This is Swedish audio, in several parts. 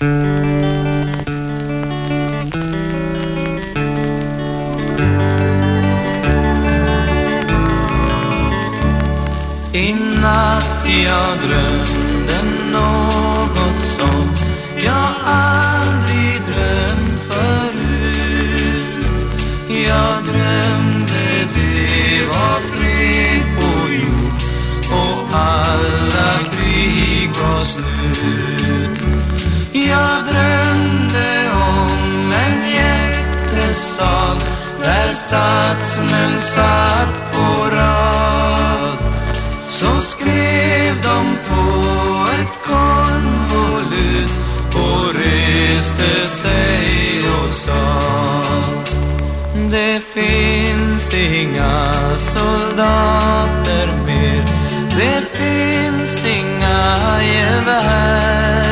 I natt jag där statsmän satt på rad så skrev de på ett konvolut och reste sig och sa Det finns inga soldater mer. Det finns inga gevär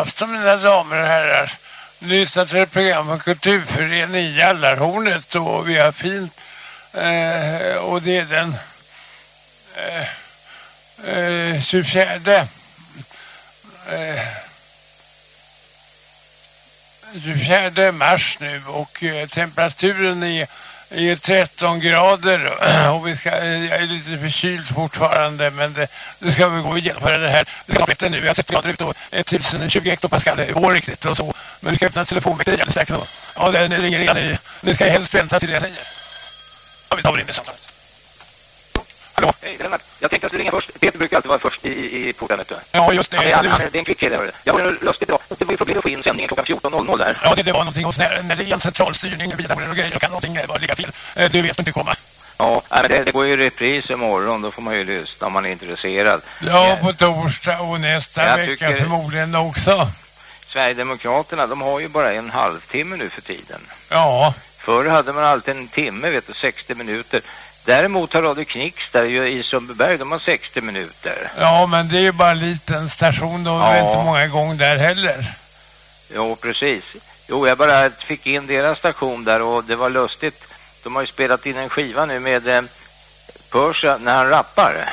afton mina damer och herrar. Lyssna till ett program från Kulturföreningen i Jallarhornet och vi har fint eh, och det är den eh, eh, 24 eh, 24 mars nu och eh, temperaturen är, är 13 grader och vi ska, eh, jag är lite förkyld fortfarande men det, det ska vi gå igenom genomföra det här. Det ska bättre nu, vi har 30 grader ute och 1020 hektopascal eh, i vår riktigt och så. Men vi ska öppna telefonväxeln alldeles strax. Ja, den ringer redan nu. nu ska jag helst vänta till det jag säger. Ja, vi tar väl in det samtalet. Hej, Lennart. Jag tänkte att du ringer först. Peter brukar alltid vara först i, i, i porten, vet du. Ja, just det. Han är, han, han det är en kvick kille. Jag har en lustigt idag. Det var ju problem att få in sändningen klockan 14.00 där. Ja, det, det var någonting hos en centralstyrning datorer och grejer, då kan någonting eh, bara ligga fel. Eh, Du vet inte komma. Ja, men det, det går ju repris imorgon. Då får man ju lyssna om man är intresserad. Ja, på torsdag och nästa Jag vecka tycker- förmodligen också. Sverigedemokraterna, de har ju bara en halvtimme nu för tiden. Ja, Förr hade man alltid en timme, vet du, 60 minuter. Däremot har Radio Knix där ju i Sundbyberg, de har 60 minuter. ja, men det är ju bara en liten station och det är Ja. inte många gånger där heller. Jo, precis. Jo, jag bara fick in deras station där och det var lustigt. De har ju spelat in en skiva nu med eh, Persa när han rappar.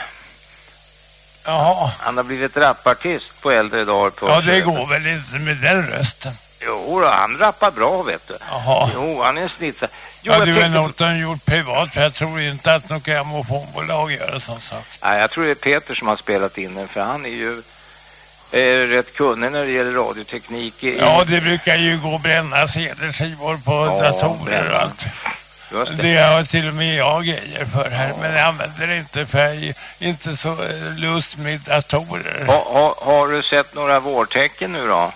Jaha, Han har blivit rapartist på äldre dagar. Persa. ja det går väl inte med den rösten. Jo, då, han rappar bra, vet du. Jaha. Jo, han är snitsare. Jo, Ja, det är något de gjort privat, för jag tror inte att något grammofonbolag gör en sån sak. Nej, jag tror det är Peter som har spelat in den, för han är ju eh, rätt kunnig när det gäller radioteknik. I, Ja, det brukar ju gå att bränna CD-skivor på Ja, datorer och allt. Just det. Det har till och med jag grejer för här, men jag använder det inte för jag är inte så eh, lust med datorer. Ha, ha, har du sett några vårtecken nu då?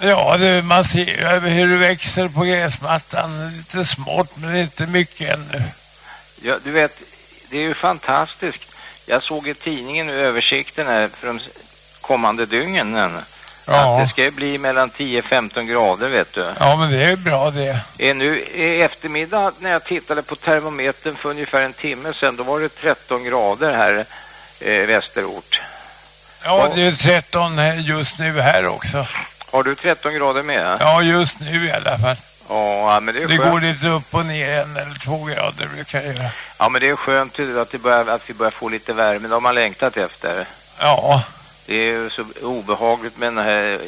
Ja, det, man ser ju hur det växer på gräsmattan. Lite smått, men inte mycket ännu. Ja, du vet, det är ju fantastiskt. Jag såg i tidningen översikten här för de kommande dygnen. Ja. Att det ska ju bli mellan 10-15 grader, vet du. Ja, men det är bra det. Eh, Nu i eftermiddag när jag tittade på termometern för ungefär en timme sedan, då var det 13 grader här eh, västerort. Ja, det är 13 här just nu här också. Har du 13 grader med? Ja, just nu i alla fall. Ja, men det är Det skönt. går lite upp och ner en eller två grader brukar jag göra. Ja, men det är skönt att, det börjar, att vi börjar få lite värme. Det har man längtat efter. Ja, Det är ju så obehagligt med den här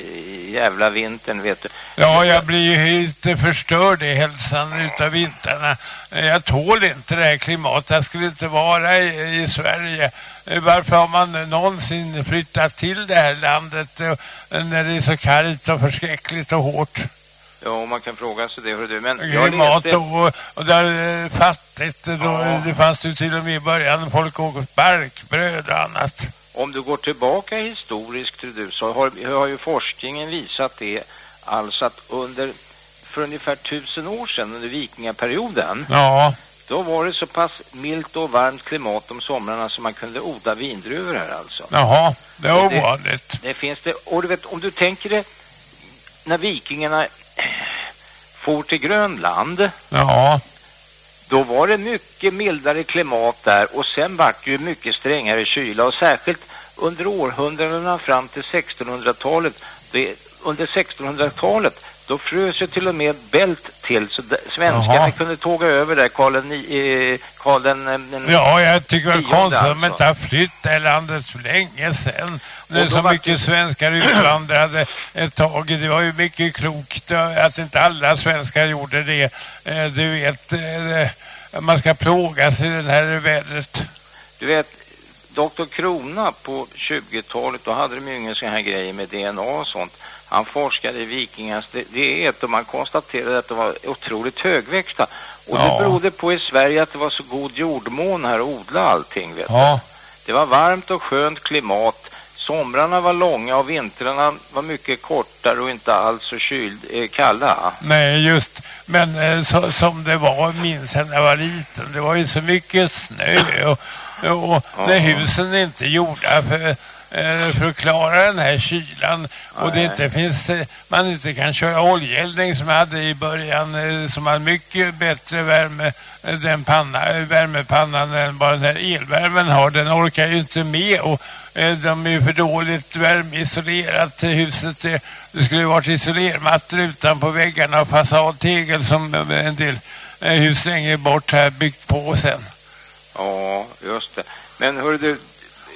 jävla vintern, vet du. ja jag blir ju helt eh, förstörd i hälsan utav vintrarna. Eh, Jag tål inte det här klimatet. Jag skulle inte vara i, i Sverige. Eh, Varför har man någonsin flyttat till det här landet eh, när det är så kallt och förskräckligt och hårt? Ja, man kan fråga sig det, hör du. Men jag Klimat läste... och, och där är fattigt. Då, Ja. Det fanns ju till och med i början folk åt barkbröd och annat. Om du går tillbaka historiskt, tror du, så har, har ju forskningen visat det. Alltså att under, för ungefär tusen år sedan, under vikingaperioden, Ja, då var det så pass milt och varmt klimat om somrarna så man kunde odla vindruvor här alltså. jaha, det var det- ovanligt. Det finns det, och du vet, om du tänker det, när vikingarna for till Grönland, Ja, då var det mycket mildare klimat där och sen vart det ju mycket strängare kyla. Och särskilt under århundradena fram till 1600-talet, under 1600-talet då frös ju till och med bält till så svenskarna Jaha. kunde tåga över där Karl den, eh, Karl den, eh, den ja jag tycker att de alltså. inte har flytt det landet för länge sedan. Det är så mycket det- svenskar utvandrade ett tag. Det var ju mycket klokt eh, att inte alla svenskar gjorde det. Eh, Du vet, man ska plåga sig i det här vädret. Du vet, Dr. Krona på 20-talet, då hade de ju ingen sån här grejer med DNA och sånt. Han forskade i vikingars diet och man konstaterade att de var otroligt högväxta. Och Ja. det berodde på i Sverige att det var så god jordmån här och odla allting, vet du. Ja, Det var varmt och skönt klimat. Somrarna var långa och vintrarna var mycket kortare och inte alls så kyld, eh, kalla. nej just. Men eh, så, som det var, minns jag när jag var liten. Det var ju så mycket snö och, och när Ja. husen är inte gjorda för, för att klara den här kylan. Och det inte finns, eh, man inte kan köra oljeeldning som jag hade i början eh, som hade mycket bättre värme, eh, den panna, eh, värmepannan än vad den här elvärmen har. Den orkar ju inte med och eh, de är ju för dåligt värmeisolerat huset. Det, det skulle ju varit isolermattor utanpå väggarna och fasadtegel som eh, en del eh, hus längre bort här byggt på sen. Ja, just det. Men hör du...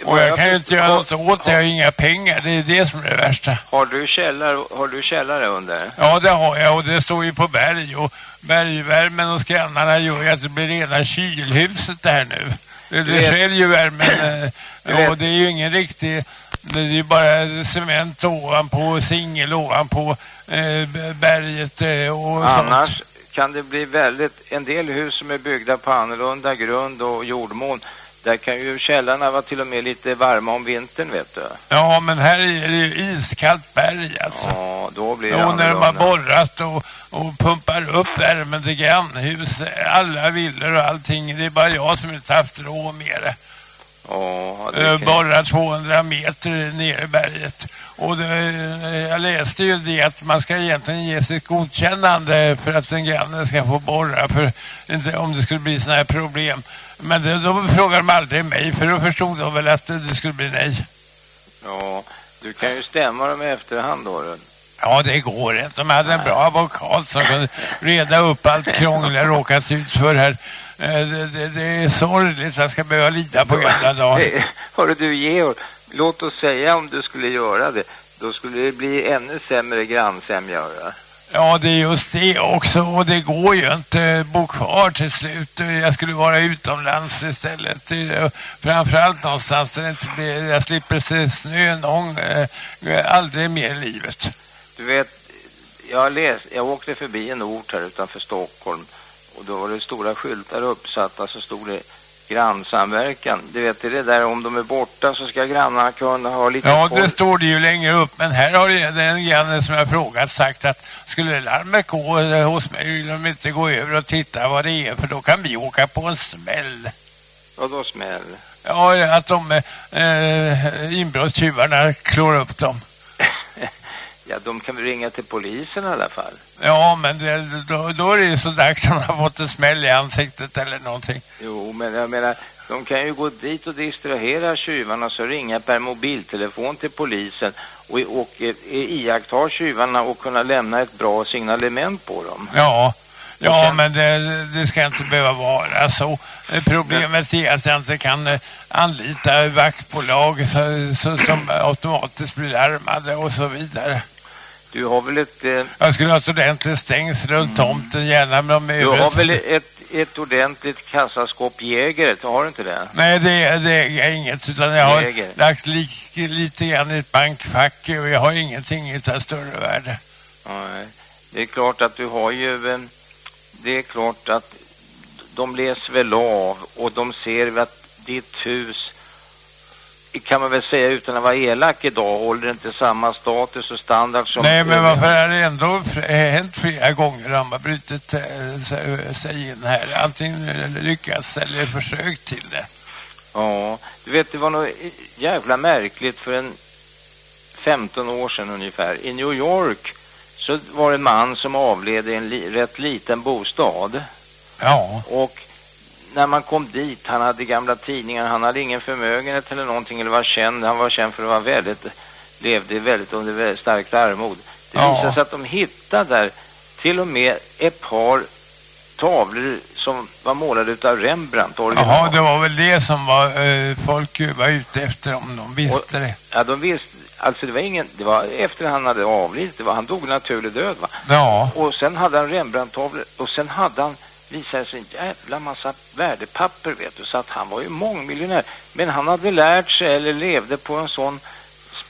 Och jag kan ju inte göra något åt det, jag har inga pengar, det är det som är det värsta. har du källare, har du källare under? Ja, det har jag och det står ju på berg och bergvärmen och skrannarna gör ju att det blir rena kylhuset där nu. Det, det skär ju värmen eh, och det är ju ingen riktig, det är ju bara cement ovanpå, singel ovanpå eh, berget eh, och Annars sånt. kan det bli väldigt, en del hus som är byggda på annorlunda grund och jordmån, där kan ju källarna vara till och med lite varma om vintern vet du. Ja, men här är det ju iskallt berg alltså. Ja, då blir det Och när de har borrat och, och pumpar upp värmen till grannhus, alla villor och allting. Det är bara jag som inte haft råd med det. Ja, det Eh, kan... borra 200 meter ner i berget. Och det, jag läste ju det att man ska egentligen ge sitt godkännande för att en granne ska få borra för inte om det skulle bli såna här problem. Men det, då frågar de aldrig mig för då förstod de väl att det, skulle bli nej. Ja, du kan ju stämma dem i efterhand då. du. Ja, det går inte. De hade en bra advokat som kunde reda upp allt krångel jag råkat ut för här. Eh, Det, det, det är sorgligt att jag ska behöva lida på gamla dagar. Hörru du Georg, låt oss säga om du skulle göra det. Då skulle det bli ännu sämre grannsämja. Ja, det är just det också. Och det går ju inte att bo kvar till slut. Jag skulle vara utomlands istället. Framförallt någonstans där inte blir, jag slipper se snö någon, eh, aldrig mer i livet. Du vet, jag, läs, jag åkte förbi en ort här utanför Stockholm och då var det stora skyltar uppsatta så stod det grannsamverkan. Du vet, det är det där om de är borta så ska grannarna kunna ha lite Ja, koll. det står det ju längre upp. Men här har det den granne som jag frågat sagt att skulle larmet gå eh, hos mig vill de inte gå över och titta vad det är för då kan vi åka på en smäll. Vadå smäll? Ja, att de eh, inbrottstjuvarna klår upp dem. Ja, de kan väl ringa till polisen i alla fall. Ja, men det, då, då är det ju så dags att man har fått en smäll i ansiktet eller någonting. Jo, men jag menar, de kan ju gå dit och distrahera tjuvarna så ringa per mobiltelefon till polisen och, och eh, iaktta tjuvarna och kunna lämna ett bra signalement på dem. Ja, ja kan... men det, det, ska inte behöva vara så. Problemet är att jag inte kan eh, anlita vaktbolag så, så, som automatiskt blir larmade och så vidare. Du har väl ett... Eh... Jag skulle ha så ordentligt stängs runt mm. tomten gärna med Du har väl ett, ett ordentligt kassaskåp Jäger, har du inte det? Nej, det, det är inget utan jag har Jäger. lagt li, lite grann i ett bankfack och jag har ingenting av större värde. Nej, det är klart att du har ju... Eh, det är klart att de läser väl av och de ser att ditt hus kan man väl säga utan att vara elak idag håller inte samma status och standard som... Nej, men varför är det ändå hänt flera gånger de har brutit eh, sig in här? Antingen lyckats eller försökt till det. Ja, du vet det var nog jävla märkligt för en 15 år sedan ungefär. I New York så var det en man som avled i en li rätt liten bostad. Ja. Och när man kom dit, han hade gamla tidningar, han hade ingen förmögenhet eller någonting eller var känd, han var känd för att vara väldigt, levde väldigt under väldigt starkt armod. Det ja. visade sig att de hittade där till och med ett par tavlor som var målade av Rembrandt original. Jaha, det var väl det som var, eh, folk var ute efter om de visste och, det. Ja, de visste, alltså det var ingen, det var efter han hade avlidit, det var, han dog naturlig död va? Ja. Och sen hade han Rembrandt-tavlor och sen hade han visade sig en jävla massa värdepapper vet du så att han var ju mångmiljonär men han hade lärt sig eller levde på en sån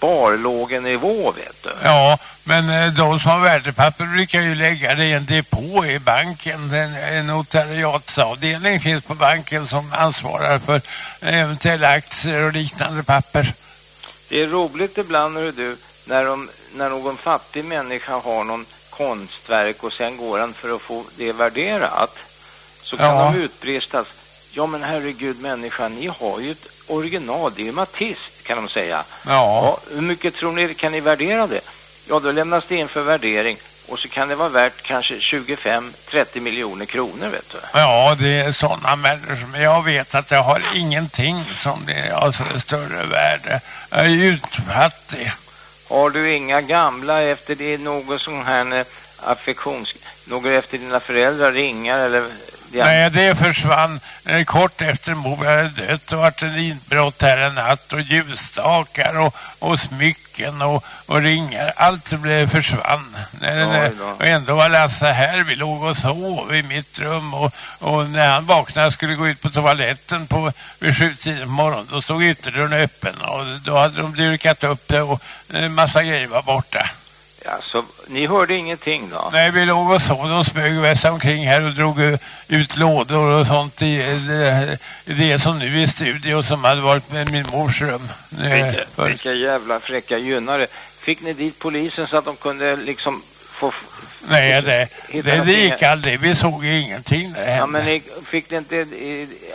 sparlågenivå vet du. Ja, men eh, de som har värdepapper brukar ju lägga det i en depå i banken. En, en notariatsavdelning finns på banken som ansvarar för eventuella aktier och liknande papper. Det är roligt ibland hör du när, de, när någon fattig människa har någon konstverk och sen går han för att få det värderat så kan ja. de utbristas. Ja men herregud människan, ni har ju ett original, det är ju Matisse kan de säga. Ja. ja. Hur mycket tror ni kan ni värdera det? Ja då lämnas det in för värdering och så kan det vara värt kanske 25-30 miljoner kronor vet du. Ja det är sådana människor men jag vet att jag har ingenting som det är alltså större värde. Jag är utfattig. Har du inga gamla efter det något sån här eh, affektions... Några efter dina föräldrar ringar eller Ja. Nej, det försvann eh, kort efter mor hade dött och vart en inbrott här en natt och ljusstakar och, och smycken och, och ringar. Allt blev försvann. Ja, och ändå var Lasse här. Vi låg och sov i mitt rum och, och när han vaknade skulle gå ut på toaletten på, vid sjutiden på morgonen då stod ytterdörren öppen och då hade de dyrkat upp det och en eh, massa grejer var borta. Ja, så ni hörde ingenting då? Nej, vi låg och sov. De smög omkring här och drog ut lådor och sånt i det, det som nu är studio som hade varit med min mors rum. Vilka, vilka jävla fräcka gynnare. Fick ni dit polisen så att de kunde liksom få... Nej, det, det, det gick aldrig. Vi såg ingenting där Ja, men ni, fick ni inte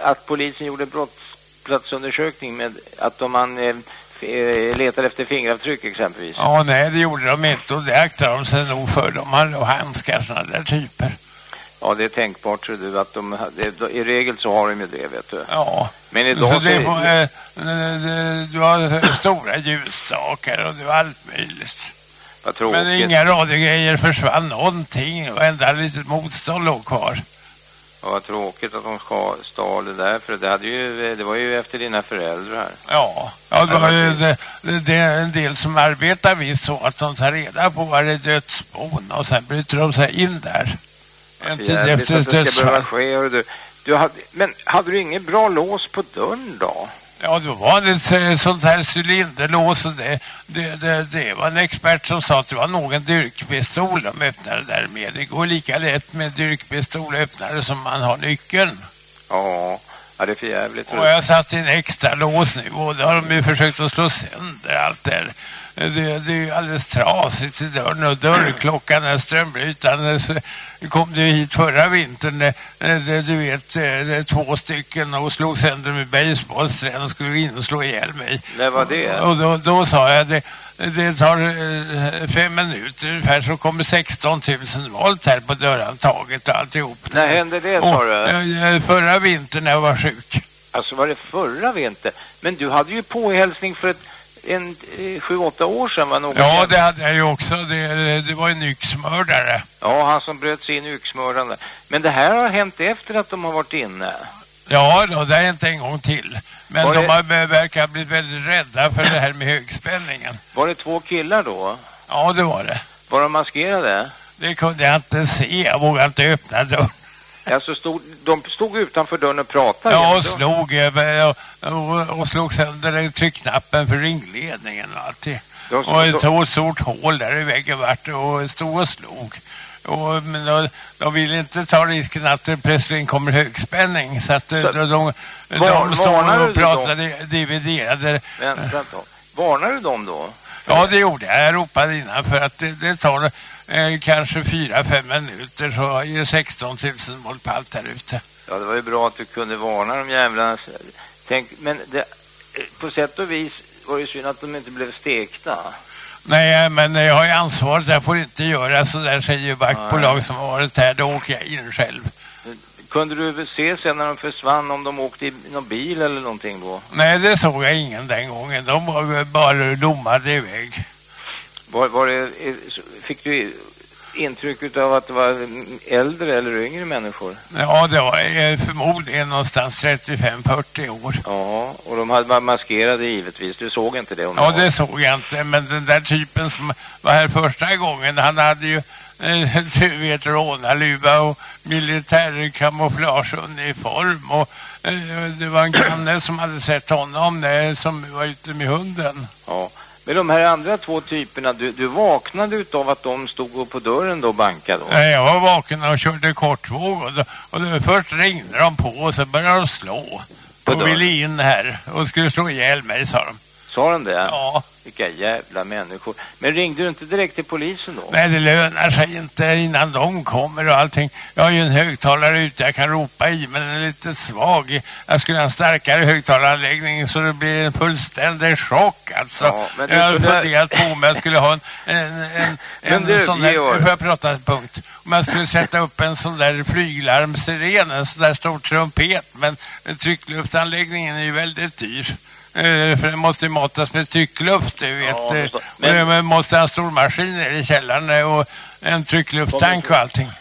att polisen gjorde brottsplatsundersökning med att om man eh, Eh, letar efter fingeravtryck exempelvis? Ja, nej det gjorde de inte och det aktade de sig nog för. De hade handskar sådana där typer. Ja, det är tänkbart tror du att de, det, i regel så har de ju det, vet du. Ja. Men idag... Så det, var, äh, du har stora ljusstakar och du har allt möjligt. Vad tråkigt. Men inga radiogrejer försvann någonting och enda litet motstånd låg kvar. Ja, vad tråkigt att de ska stal det där, för det, hade ju, det var ju efter dina föräldrar. Ja, ja det var ju det, det är en del som arbetar vid så att de tar reda på vad det är dödsbon och sen bryter de sig in där. En tid efter ett dödsfall. Du, du hade, men hade du ingen bra lås på dörren då? Ja, det var ett sånt här cylinderlås och det, det, det, det, var en expert som sa att det var någon dyrkpistol de öppnade där med. Det går lika lätt med dyrkpistol öppnare som man har nyckeln. Ja, ja det är för jävligt. Och jag satt i en extra lås nu och då har de ju försökt att slå sönder allt där det, det är alldeles trasigt i dörren och dörrklockan är strömbrytande. Så kom du hit förra vintern, du vet, två stycken och slog sönder med baseballsträn och skulle in och slå ihjäl mig. När var det? Och då, då sa jag det det tar eh, fem minuter ungefär så kommer 16 000 volt här på dörrantaget och alltihop. När hände det sa du? Förra vintern när jag var sjuk. Alltså var det förra vintern? Men du hade ju påhälsning för ett en eh, sju, åtta år sedan var någon Ja, det hade jag ju också. Det, det var en yxmördare. Ja, han som bröt sig in där. Men det här har hänt efter att de har varit inne. Ja, då, det är inte en gång till. Men Var de det- har, verkar ha blivit väldigt rädda för det här med högspänningen. Var det två killar då? Ja, det var det. Var de maskerade? Det kunde jag inte se. Jag vågade inte öppna dörren. Alltså stod, de stod utanför dörren och pratade? Ja, och slog, och, och, och slog sönder tryckknappen för ringledningen och allt det. De- Och ett stort, stort hål där i väggen vart och stod och slog. Och, men de, de ville inte ta risken att det plötsligt kommer högspänning. Så att Så- de, de, Var- de stod varnade och pratade, dividerade. Vänta då. Varnar du dem då? Ja, det gjorde jag. Jag ropade innan för att det, det tar eh, kanske fyra fem minuter så är det 16 000 volt på allt där ute. Ja, det var ju bra att du kunde varna de jävlarna. Tänk, men det, eh, på sätt och vis var det synd att de inte blev stekta. Nej, men jag har ju ansvaret. Jag får inte göra så där säger ju vaktbolag som har varit här. Då åker jag in själv. Kunde du se sen när de försvann om de åkte i någon bil eller någonting då? Nej, det såg jag ingen den gången. De var bara lommade iväg. Var, var det, fick du intryck av att det var äldre eller yngre människor? Ja, det var eh, förmodligen någonstans 35-40 år. Ja, och de hade maskerade givetvis. Du såg inte det? Ja, det såg jag inte. Men den där typen som var här första gången, han hade ju du vet, rånarluva och militär kamouflageuniform. Och eh, det var en granne som hade sett honom eh, som var ute med hunden. Ja. Men de här andra två typerna, du, du vaknade utav att de stod på dörren då och bankade då? Nej, Jag var vaken och körde kortvåg och, då, och då, först ringde de på och så började de slå. På Och dörren? ville in här och skulle slå ihjäl mig, sa de. Sa de det? Ja, Vilka jävla människor. Men ringde du inte direkt till polisen då? nej det lönar sig inte innan de kommer och allting. Jag har ju en högtalare ute jag kan ropa i, men den är lite svag. Jag skulle ha en starkare högtalaranläggning så det blir en fullständig chock alltså. Ja, men jag har funderat på om jag skulle ha en, en, en, en du, sån där, Georg. får jag prata en punkt? Om jag skulle sätta upp en sån där flyglarmsiren, en sån där stor trumpet, men tryckluftanläggningen är ju väldigt dyr. Eh, för den måste ju matas med tryckluft, du vet. Ja, förstå- men... man måste ha en stor maskin nere i källaren eh, och en trycklufttank och allting.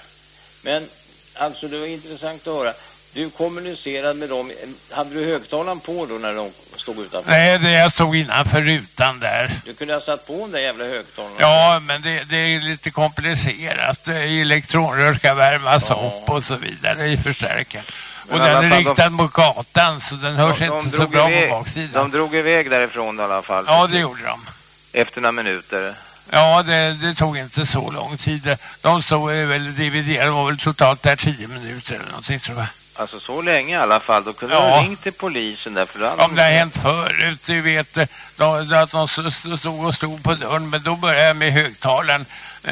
Men alltså det var intressant att höra. Du kommunicerade med dem. Hade du högtalaren på då när de stod utanför? Nej, det jag stod innanför rutan där. Du kunde ha satt på den där jävla högtalaren. Ja, men det, det är lite komplicerat. Elektronrör ska värmas Ja. upp och så vidare i förstärkaren. Men Och den är fall, de- riktad mot gatan så den hörs De- de inte så bra iväg- på baksidan. De drog iväg därifrån i alla fall. Ja, det gjorde de. Efter några minuter. Ja, det, det tog inte så lång tid. De stod eh, väl dividerade, de var väl totalt där tio minuter eller någonting tror jag. Alltså så länge i alla fall. Då kunde Ja. ha ringt till polisen där. För då hade Om de det har hänt förut, du vet, eh, då, då, att de stod stod och slog på dörren, men då började jag med högtalaren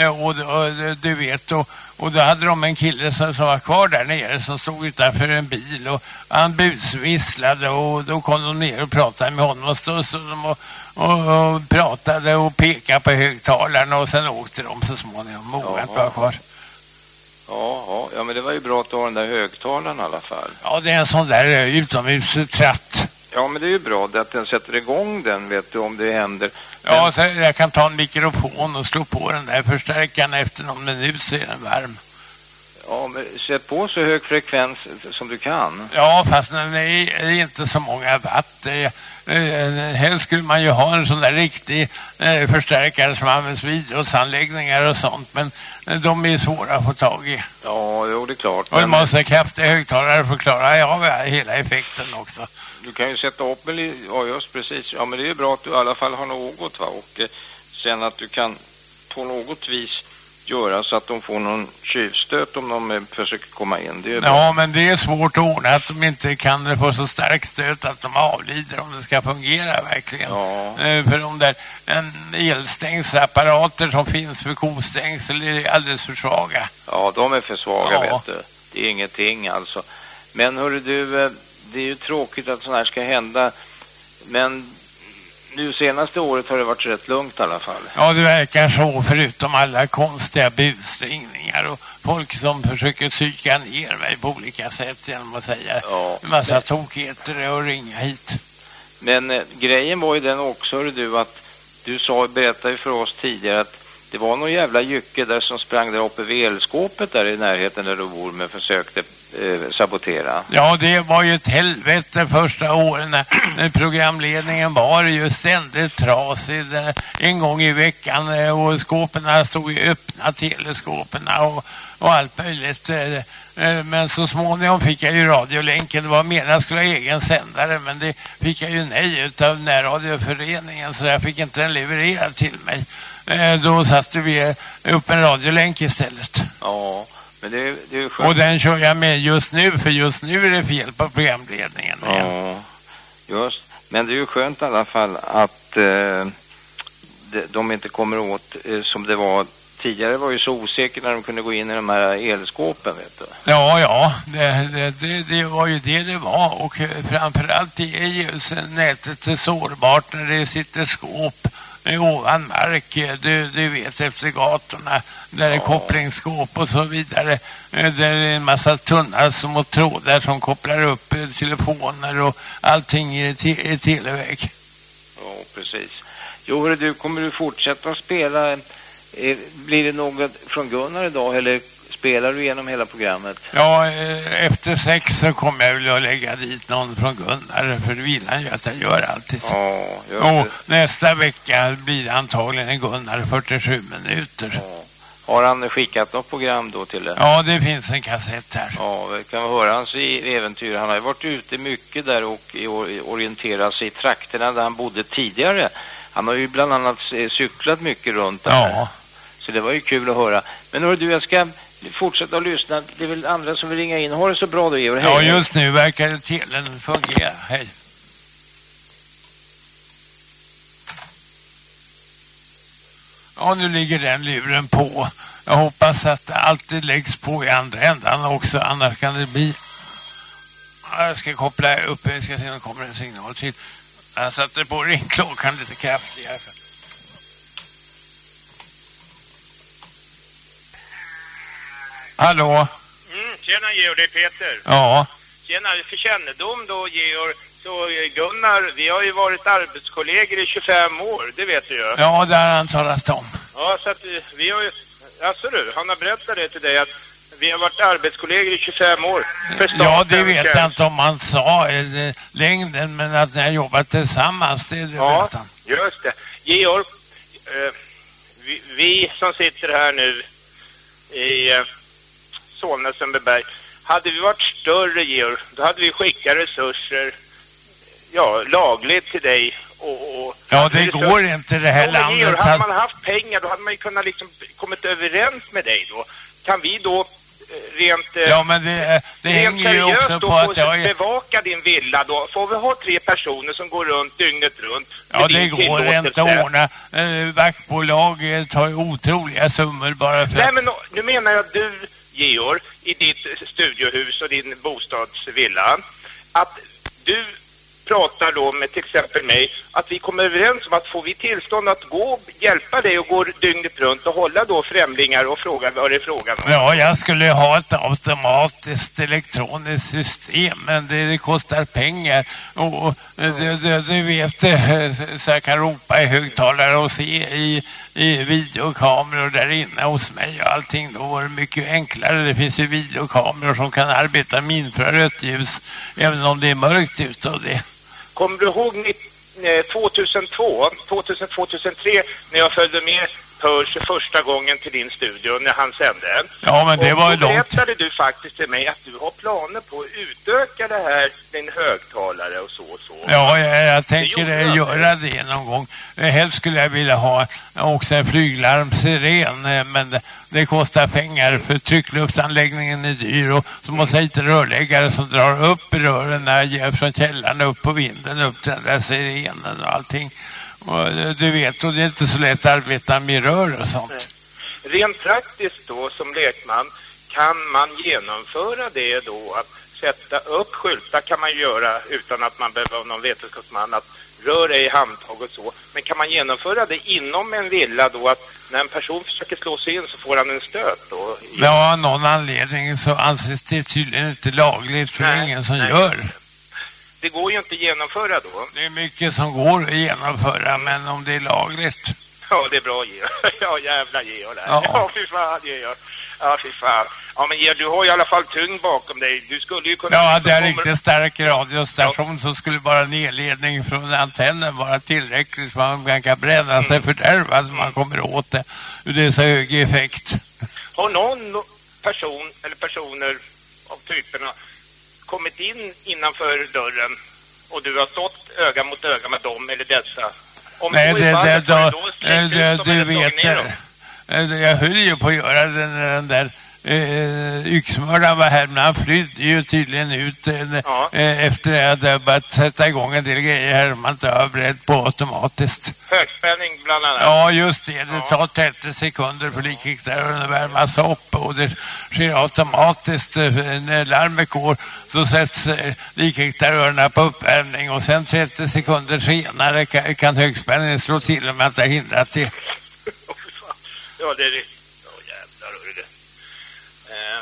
och, och du vet, och, och då hade de en kille som, som var kvar där nere som stod utanför en bil och han busvisslade och då kom de ner och pratade med honom och stod så de och, och, och pratade och pekade på högtalaren och sen åkte de så småningom, Jaha. var kvar. Ja, ja, ja, men det var ju bra att du har den där högtalaren i alla fall. Ja, det är en sån där eh, utomhustratt. Ja, men det är ju bra det att den sätter igång den, vet du, om det händer. Ja, så jag kan ta en mikrofon och slå på den där förstärkaren efter någon minut så är den varm. Ja, men sätt på så hög frekvens som du kan. Ja, fast är, är inte så många watt. Det är- Eh, helst skulle man ju ha en sån där riktig eh, förstärkare som används vid idrottsanläggningar och sånt. Men eh, de är svåra att få tag i. Ja, jo, det är klart. Och det Men måste kraftiga högtalare för att klara ja, hela effekten också. du kan ju sätta upp en li- Ja, just precis. Ja, men det är ju bra att du i alla fall har något, va? Och eh, sen att du kan på något vis göra så att de får någon tjuvstöt om de eh, försöker komma in. Det är bra. Ja, men det är svårt att ordna att de inte kan få så stark stöt att de avlider om det ska fungera verkligen. Ja. Eh, För de där en elstängsapparater som finns för kostängsel är alldeles för svaga. Ja, de är för svaga, Ja. vet du. Det är ingenting alltså. Men hörru du, eh, det är ju tråkigt att sånt här ska hända. Men nu senaste året har det varit rätt lugnt i alla fall. Ja, det verkar så, förutom alla konstiga busringningar och folk som försöker psyka ner mig på olika sätt genom att säga Ja. en massa tokigheter och ringa hit. Men eh, grejen var ju den också, du, att du sa, berättade för oss tidigare att det var någon jävla jycke där som sprang där uppe vid elskåpet där i närheten där du bor men försökte sabotera. Ja, det var ju ett helvete första åren när, när programledningen var ju ständigt trasig där, en gång i veckan eh, och skåpen stod ju öppna, teleskåpen och, och allt möjligt. Eh, eh, men så småningom fick jag ju radiolänken. Det var meningen att jag skulle ha egen sändare men det fick jag ju nej utav närradioföreningen så jag fick inte den levererad till mig. Eh, då satte vi upp en radiolänk istället. Ja, men det, det är skönt. Och den kör jag med just nu, för just nu är det fel på programledningen. Ja, just. Men det är ju skönt i alla fall att eh, de, de inte kommer åt eh, som det var tidigare var ju så osäkert när de kunde gå in i de här elskåpen, vet du. Ja, ja, det, det, det, det var ju det det var och framförallt är ju nätet är sårbart när det sitter skåp ovan mark, du, du vet efter gatorna där det är kopplingsskåp och så vidare. Eh, där är en massa tunna små trådar som kopplar upp eh, telefoner och allting i, te i televäg. Ja, precis. Jo, hörru, du, kommer du fortsätta spela? Eh, blir det något från Gunnar idag eller spelar du igenom hela programmet? Ja, efter sex så kommer jag väl att lägga dit någon från Gunnar för det vill han ju att jag gör alltid. Så. Ja, gör och nästa vecka blir det antagligen en Gunnar 47 minuter. Ja. Har han skickat något program då till det? Ja, det finns en kassett här. Ja, vi kan höra hans äventyr. Han har ju varit ute mycket där och orienterat sig i trakterna där han bodde tidigare. Han har ju bland annat cyklat mycket runt där. Ja. Så det var ju kul att höra. Men hör du, jag ska fortsätta att lyssna. Det är väl andra som vill ringa in. Ha det så bra då, Georg. Hej. Ja, just nu verkar telen fungera. Hej. Ja, nu ligger den luren på. Jag hoppas att det alltid läggs på i andra ändan också, annars kan det bli... Jag ska koppla upp, jag ska se om det kommer en signal till. Jag satte på ringklockan lite kraftigare. Hallå? Mm, tjena Georg, det är Peter. Ja. Tjena, för kännedom då Georg, så Gunnar, vi har ju varit arbetskollegor i 25 år, det vet du ju. Ja, det har han talat om. Ja, så att vi har ju, alltså du, han har berättat det till dig att vi har varit arbetskollegor i 25 år. Ja, det vet jag inte om han sa eller längden, men att ni har jobbat tillsammans, det, det ja, vet han. just det. Georg, eh, vi, vi, som sitter här nu i eh, Solna Sundbyberg. Hade vi varit större, Georg, då hade vi skickat resurser ja, lagligt till dig. Och, och ja, det går inte det här ja, landet. Georg, hade man haft pengar då hade man ju kunnat liksom kommit överens med dig då. Kan vi då eh, rent... Eh, ja, men det, det hänger ju också på att jag... Bevaka din villa då. Får vi ha tre personer som går runt dygnet runt? Ja, det går inte att ordna. Eh, vaktbolag tar ju otroliga summor bara för Nej, men nu menar jag att du Georg, i ditt studiohus och din bostadsvilla, att du pratar då med till exempel mig att vi kommer överens om att får vi tillstånd att gå och hjälpa dig och gå dygnet runt och hålla då främlingar och fråga vad det är frågan om. Ja, jag skulle ha ett automatiskt elektroniskt system men det, det kostar pengar och du vet så jag kan ropa i högtalare och se i videokameror där inne hos mig och allting då var det mycket enklare. Det finns ju videokameror som kan arbeta med infrarött ljus även om det är mörkt ute och det. Kommer du ihåg 2002, 2000-2003 eh, när jag följde med Pörs första gången till din studio när han sände? Ja, men det och var långt. Och berättade du faktiskt till mig att du har planer på att utöka det här, din högtalare och så och så. Ja, jag, jag tänker det göra det någon gång. Helst skulle jag vilja ha också en flyglarmsiren, men det, det kostar pengar för tryckluftanläggningen är dyr och så måste jag hitta rörläggare som drar upp rören från källaren upp på vinden upp till den där sirenen och allting. Och du vet, och det är inte så lätt att arbeta med rör och sånt. Rent praktiskt då som lekman kan man genomföra det då att sätta upp skyltar kan man göra utan att man behöver någon vetenskapsman att rör ej handtag och så. Men kan man genomföra det inom en villa då att när en person försöker slå sig in så får han en stöt då? Ja, av någon anledning så anses det tydligen inte lagligt för nej, ingen som nej. gör. Det går ju inte att genomföra då. Det är mycket som går att genomföra, men om det är lagligt. Ja, det är bra Georg. Ja, jävla Georg där. Ja. Ja, fy fan Georg. Ja, fy fan. Ja, men Georg, du har i alla fall tyngd bakom dig. Du skulle ju kunna... Ja, det är en riktigt stark radiostation så skulle bara nedledning från antennen vara tillräckligt för att man kan bränna sig fördärvad så man kommer åt det. Det är så hög effekt. Har någon person eller personer av typerna kommit in innanför dörren och du har stått öga mot öga med dem eller dessa? Om Nej, det, det, då, du då du eller vet, eh, jag höll ju på att göra det när den där eh, yxmördaren var här, men han flydde ju tydligen ut eh, Ja. eh, efter att jag hade börjat sätta igång en del grejer här man inte var beredd på automatiskt. Högspänning bland annat. Ja, just det. Det Ja. tar 30 sekunder för likriktaren att värmas upp och det sker automatiskt. eh, När larmet går så sätts eh, likriktarrörerna på uppvärmning och sen 30 sekunder senare kan, kan högspänningen slå till om man inte har hindrat det. Ja, det är det. Ja, jävlar hörru du. Eh,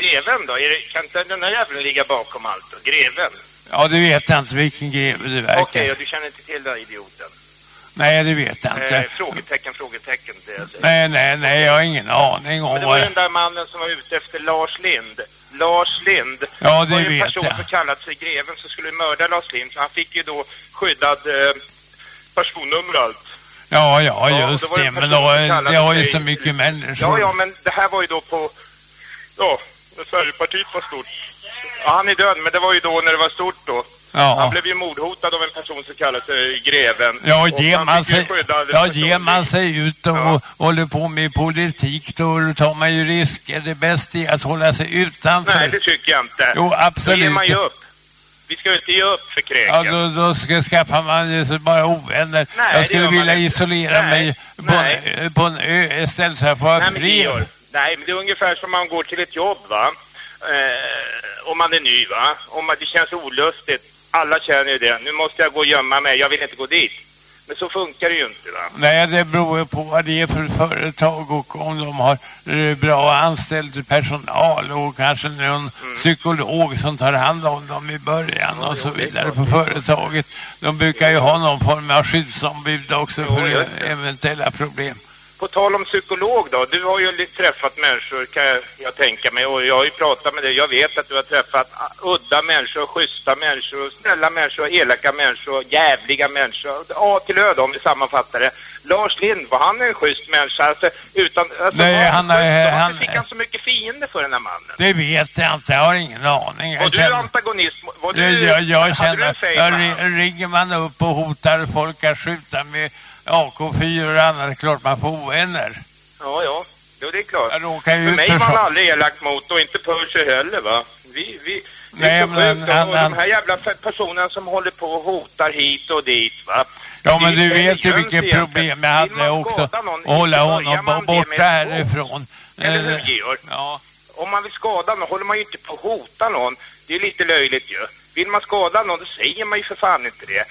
greven då? Är det, kan inte den här jäveln ligga bakom allt då? Greven? Ja, det vet jag inte vilken greve det verkar. Okej, och du känner inte till den här idioten? Nej, det vet jag inte. Eh, frågetecken, frågetecken, det jag. Nej, nej, nej, jag har ingen aning om Men det var den där mannen som var ute efter Lars Lind. Lars Lind Ja, var det ju en vet person jag. som kallade sig greven som skulle mörda Lars Lind. Så han fick ju då skyddad eh, personnummer och allt. Ja, ja, Ja, just var det det. en Men då, det har ju så mycket människor. Ja, ja, men det här var ju då på... Ja, när Sverigepartiet var stort. Ja, han är död, men det var ju då när det var stort då. Han Ja. blev ju mordhotad av en person som kallade sig greven. Ja, ger han man, sig, ja, ger man sig ut och Ja. håller på med politik då tar man ju risker. Det bästa är att hålla sig utanför. Nej, det tycker jag inte. Jo, Då absolut. ger man ju upp. Vi ska ju inte ge upp för kräken. Ja, då, då ska, skaffar man ju så bara ovänner. Nej, jag skulle vilja inte. isolera Nej, mig på en, nej. på en ö istället för att Nej, fred. Georg, nej, men det är ungefär som man går till ett jobb, va? Eh, om man är ny, va? Om man, det känns olustigt. Alla känner ju det. Nu måste jag gå och gömma mig. Jag vill inte gå dit. Men så funkar det ju inte, va? Nej, det beror ju på vad det är för företag och om de har eh, bra anställd personal och kanske någon psykolog som tar hand om dem i början Mm. Ja, och så vidare på företaget. De brukar ju ha någon form av skyddsombud också Jo, för eventuella problem. På tal om psykolog då. Du har ju träffat människor kan jag, jag tänka mig. Och jag har ju pratat med dig. Jag vet att du har träffat udda människor, schyssta människor, snälla människor, elaka människor, jävliga människor. A till Ö då, om vi sammanfattar det. Lars Lind, var han en schysst människa? Alltså, utan, alltså, Nej, var han schysst? Varför han- fick han så mycket fiender för den här mannen? Det vet jag inte, jag har ingen aning. Var Jag du känner, antagonist? Var du, jag, jag, du känner en fame jag, han? ringer man upp och hotar folk att skjuta med AK4 och annat, det är klart man får ovänner. Ja, ja. Jo, det är klart. För mig var han så. aldrig elak mot och inte Percy heller va. Vi, vi, Nej, men sjukt. han- och han- de här jävla personerna som håller på och hotar hit och dit va. Ja, men du vet ju vilket problem jag hade man också. skada någon, hålla honom man borta härifrån. Eller hur Eh, Georg? Ja, Om man vill skada någon håller man ju inte på att hota någon. Det är lite löjligt ju. Vill man skada någon då säger man ju för fan inte det.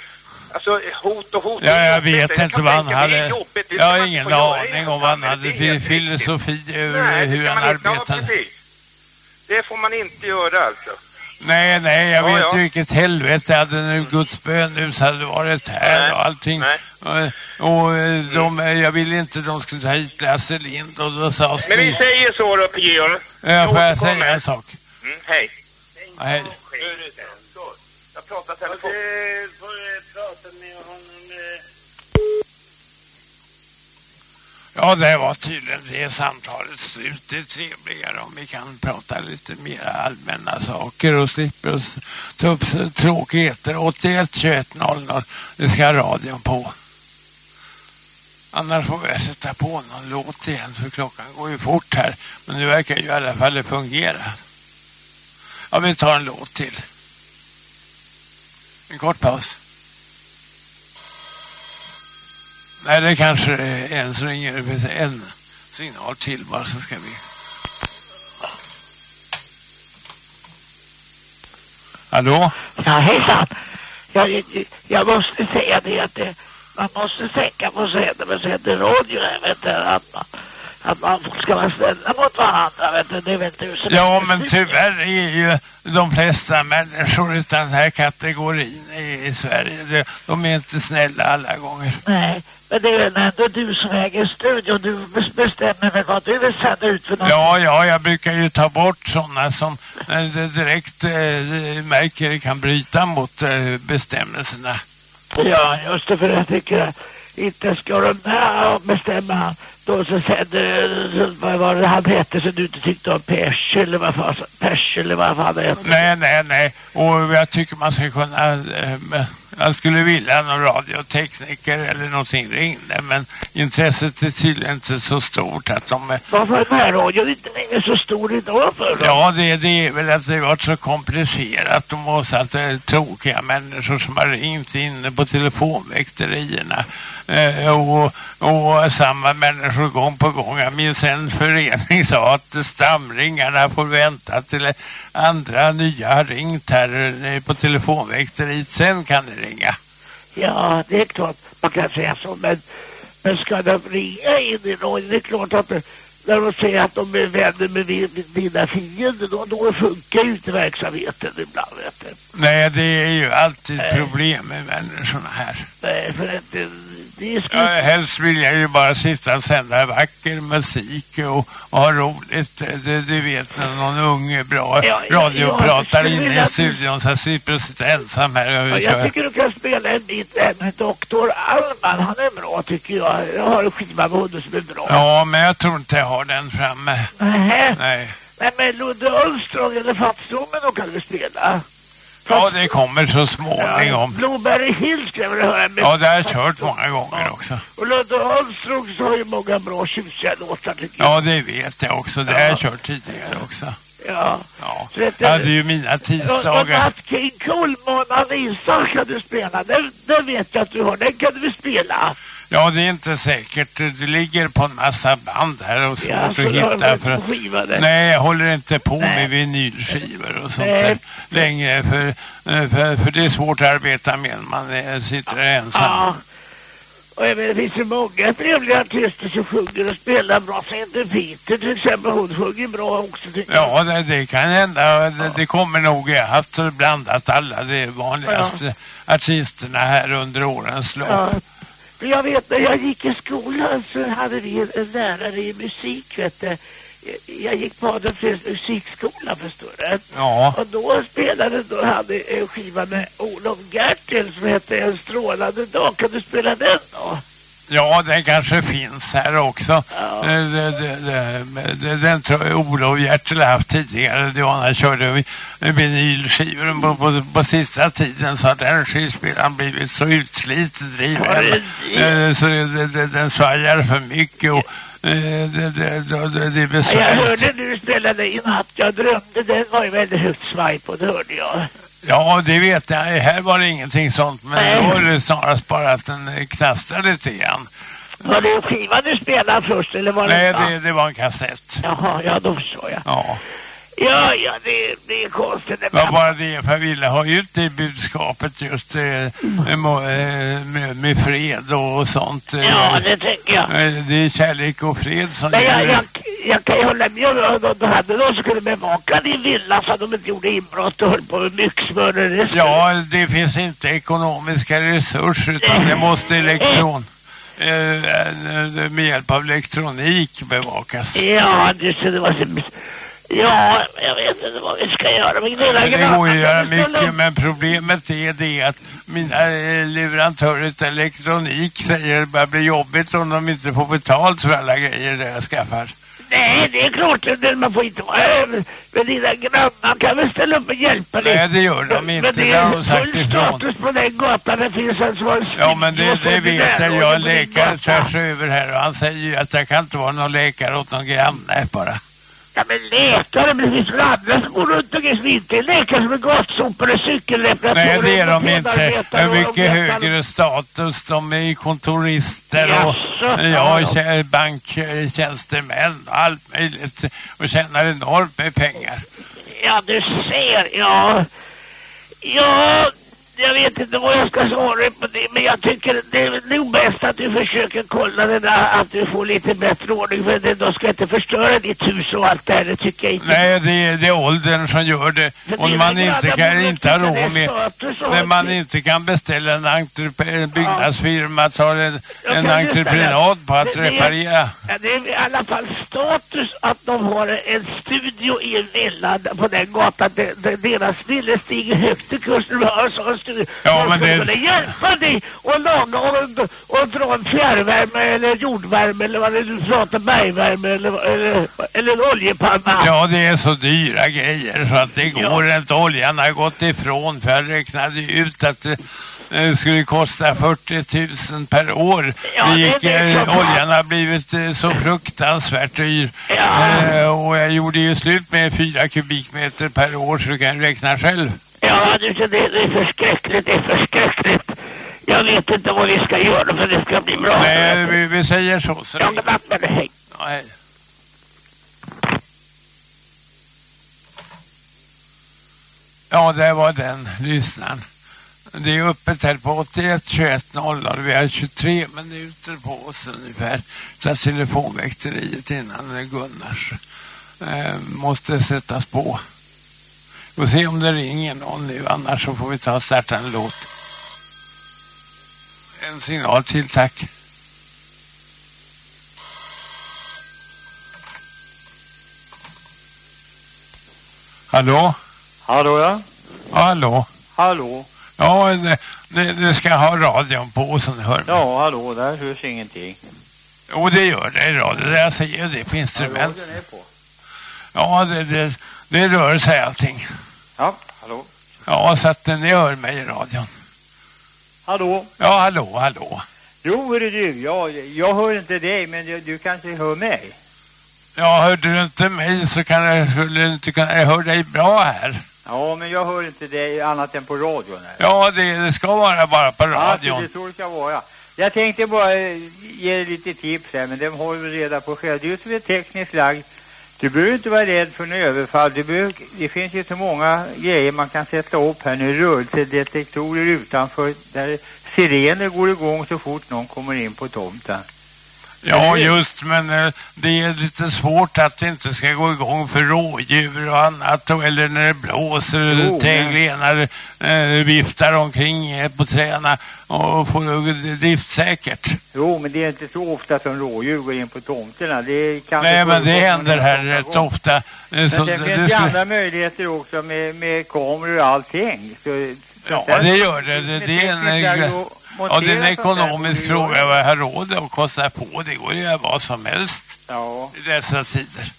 Alltså hot och hot. ja, jag vet kan inte vad han hade. jobbigt. Jag har ingen aning om vad han hade för filosofi över Nej, det hur han inte- arbetade. Det får man inte göra alltså. Nej, nej, jag Ja, vet ja. ju vilket helvete. Jag hade nu Guds bönhus hade varit här Nej, och allting. nej. Och, och eh, de, eh, jag ville inte de skulle ta hit Lasse Lind och då sa Men vi säger så då, Georg. Ja, får jag säga en sak? Mm, hej. Ja, hej. Jag pratar telefon. Ja, det var tydligen det samtalet slut. Det är trevligare om vi kan prata lite mer allmänna saker och slipper oss ta upp tråkigheter. 81 21 00, det ska radion på. Annars får jag sätta på någon låt igen för klockan går ju fort här. Men nu verkar ju i alla fall det fungera. Ja, vi tar en låt till. En kort paus. Nej, det kanske är en som ringer. Det finns en signal till bara så ska vi... Hallå? Ja, hejsan. Jag, jag måste säga det att det, man måste tänka på sig med man radio. Jag vet inte, att man, att man ska vara snälla mot varandra, vet du. Det vet du. Så Ja, men tyvärr är ju de flesta människor i den här kategorin i, i Sverige, de, de är inte snälla alla gånger. Nej, men det är väl ändå du som äger studion. Du bes- bestämmer väl vad du vill sända ut för något. Ja, ja, jag brukar ju ta bort sådana som eh, direkt eh, märker kan bryta mot eh, bestämmelserna. Ja, just det, för jag tycker att inte ska de där bestämma då så sänder, vad var det han hette som du inte tyckte om Pers eller vad fan, Pers eller vad fan det. Nej, nej, nej. Och jag tycker man ska kunna... Äh, jag skulle vilja någon radiotekniker eller någonting ringde, men intresset är tydligen inte så stort att de... Varför är närradion inte längre så stor idag för då? Ja, det, det är väl att det har varit så komplicerat och måste att det är tråkiga människor som har ringt in på telefonväkterierna eh, och, och samma människor gång på gång. Jag minns en förening sa att stamringarna får vänta till andra nya har ringt här eh, på telefonväkteriet. Sen kan det ringa. Ja, det är klart man kan säga så, men, men ska de ringa in i radion, det är klart att när de säger att de är vänner med dina fiender, då, då funkar ju inte verksamheten ibland, vet du. Nej, det är ju alltid problem med människorna här. Nej, för att det, Ja, helst vill jag ju bara sitta och sända vacker musik och, och ha roligt. Det, du vet när någon ung bra Ja, ja, radiopratare jag skulle inne i du- studion så jag slipper att sitta ensam här Ja, och jag köra. tycker du kan spela en bit med Doktor Alman. Han är bra tycker jag. Jag har en skiva med honom som är bra. Ja, men jag tror inte jag har den framme. Nähä. Nej. Nej, men Ludde Ulfström, Elefantstormen, då kan du spela. Ja, det kommer så Ja, småningom. Blueberry Hill ska jag vilja höra. med- Ja, det har jag kört många gånger också. Och Ludde Ulfström så har ju många bra tjusiga låtar tycker jag. Ja, det vet jag också. Det har jag kört tidigare också. Ja. Ja. Så vet Jag hade ju mina Och, och tisdagar. Nat King Cole, Mona Lisa kan du spela. Den, den vet jag att du har. Den kan du väl spela. Ja, det är inte säkert. Det ligger på en massa band här och svårt Ja, att hitta. För skiva där. Nej, jag håller inte på Nej. med vinylskivor och sånt Nej. där längre. För, eh, för, för det är svårt att arbeta med man sitter ensam. Ja. Och jag menar, det finns ju många trevliga artister som sjunger och spelar bra. Sainte Peter till exempel, hon sjunger bra också. Ja, det, det kan hända. Det, det kommer nog. Jag har haft blandat alla de vanligaste artisterna här under årens lopp. För jag vet när jag gick i skolan så hade vi en, en lärare i musik vet du. Jag gick på Adolf Fredriks musikskola förstår du. Ja, Och då spelade då hade en skiva med Olof Gertel som hette En strålande dag. Kan du spela den då? Ja, den kanske finns här också. Ja. Det- det- Den tror jag Olof Gertel har haft tidigare. Det var när han körde vi- vinylskivor på, på, på sista tiden så att den skivspelaren blivit så utsliten driven. Ja, Eh, Så det, den svajar för mycket och eh, det, det, det, det, är Ja, Jag besvärligt. hörde du spelade i natt. Jag drömde. Den var ju väldigt högt svaj på. Det hörde jag. Ja, det vet jag. Här var det ingenting sånt, men Nej. då var det snarast bara att den eh, knastrade lite grann. Var det en skiva du spelade först eller var Nej, det... det, det var en kassett. Jaha, ja då förstår jag. Ja, Ja, ja, det, det är konstigt. det var bara det för jag ville ha ut det budskapet just eh, med, med, med fred och sånt. eh, Ja, det tänker jag. eh, Det är kärlek och fred som Men jag, jag, jag kan ju hålla med om att de hade som kunde bevaka din villa så att de inte gjorde inbrott och höll på med myxmördare. Ja, det finns inte ekonomiska resurser utan det måste elektron eh, eh, med hjälp av elektronik bevakas. Ja, det, så det var så... Ja, jag vet inte vad vi ska göra. Lilla Det granne går ju att göra mycket men problemet är det att mina eh, leverantörer av elektronik säger att det börjar bli jobbigt om de inte får betalt för alla grejer jag skaffar. Nej, det är klart att man får inte vara över. Men dina grannar kan väl ställa upp och hjälpa dig. Nej, det gör de Men inte. det Det har de är full status på den gatan. Det finns en som Ja, men det, det vet jag. Jag är läkare tvärs över här och han säger ju att jag kan inte vara någon läkare åt någon granne bara. Ja, men läkare, men det finns väl andra som går runt och är inte läkare som är gatsopare, cykelreparatorer. Nej, det är de inte. Och mycket högre status. De är kontorister och ja, Ja, banktjänstemän och allt möjligt och tjänar enormt med pengar. Ja, du ser, ja. Ja, jag vet inte vad jag ska svara på det, men jag tycker det är nog bäst att du försöker kolla det där, att du får lite bättre ordning för det. De ska inte förstöra ditt hus och allt det här, det tycker jag inte. Nej, det är, det är åldern som gör det. För Och det är man inte kan inte ha är råd med och när man inte kan beställa en, en byggnadsfirma tar en, en entreprenad på att Det- det är- reparera. Ja, det är i alla fall status att de har en studio i en villa på den gatan. De, de, deras villa stiger högt i kurs när de studio. Ja, men det- skulle hjälpa dig att laga och, och dra en fjärrvärme eller jordvärme eller vad det är du pratar, bergvärme eller, eller, eller en oljepanna. Ja, det är så dyra grejer så att det Ja. går inte. Oljan har gått ifrån för jag räknade ut att det eh, skulle kosta 40 000 per år. Ja, det gick, det eh, oljan har blivit eh, så fruktansvärt dyr. Ja. Eh, och jag gjorde ju slut med 4 kubikmeter per år så du kan räkna själv. Ja, du, det, det är förskräckligt, det är förskräckligt. Jag vet inte vad vi ska göra för det ska bli bra. Nej, vi, vi säger så. så. Ja, godnatt med dig, hej. Ja, hej. Ja, det var den lyssnaren. Det är öppet här på 81 21 00. Vi har 23 minuter på oss ungefär. Så att telefonväkteriet innan Gunnars eh, måste sättas på. Får se om det ringer någon nu. Annars så får vi ta och starta en låt. En signal till, tack. Hallå? Hallå ja? Ja, hallå? Hallå? Ja, det, det, det ska ha radion på så ni hör mig. Ja, hallå, där hörs ingenting. Jo, det gör det i radio. Jag säger det på instrument. Ja, det, det, det rör sig allting. Ja, hallå? Ja, så att ni hör mig i radion. Hallå? Ja, hallå, hallå. Jo, hörru du, jag, jag hör inte dig, men du, du kanske hör mig? Ja, hörde du inte mig så kan jag, inte kunna, jag hör dig bra här. Ja, men jag hör inte dig annat än på radion. Här. Ja, det, det ska vara bara på radion. det är så det ska vara. Jag tänkte bara eh, ge lite tips här, men de har du reda på själv. Du som är tekniskt lagd, du behöver inte vara rädd för en överfall. Du behöver, det finns ju så många grejer man kan sätta upp här nu. Rörelsedetektorer utanför där sirener går igång så fort någon kommer in på tomten. Ja, just, men eh, det är lite svårt att det inte ska gå igång för rådjur och annat, och, eller när det blåser, Jo, täglenar eh, viftar omkring eh, på träna och får driftsäkert. Jo, men det är inte så ofta som rådjur går in på tomterna. Det kan Nej, men det händer här rätt gång. ofta. eh, Men Så sen det, finns det andra möjligheter också med, med kameror och allting. Så, Ja, det gör det. Det, det är en, ja, det är en ekonomisk fråga vad jag har råd att kosta på. Det går ju vad som helst Ja. i dessa tider.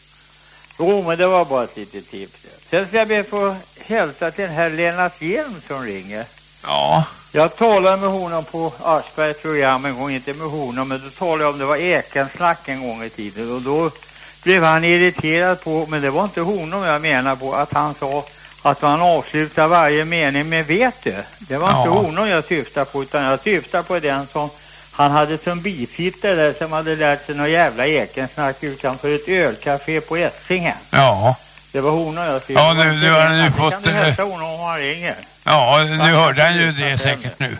Jo, men det var bara ett litet tips. Sen ska jag be få hälsa till den här Lennart Hjelm som ringer. Ja, Jag talade med honom på Aschbergs program en gång, inte med honom, men då talade jag om det var Ekensnack en gång i tiden och då blev han irriterad på, men det var inte honom jag menar på, att han sa att man avslutar varje mening med vet du. Det var inte Ja. honom jag syftar på, utan jag syftar på den som han hade som bifittare där som hade lärt sig någon jävla Ekensnack utanför ett ölcafé på Essingen. ja, Det var honom jag syftade Ja, på. nu- nu har han ju Det fått, kan du eh, hälsa honom om han ringer. ja, nu hörde han ju det säkert nu.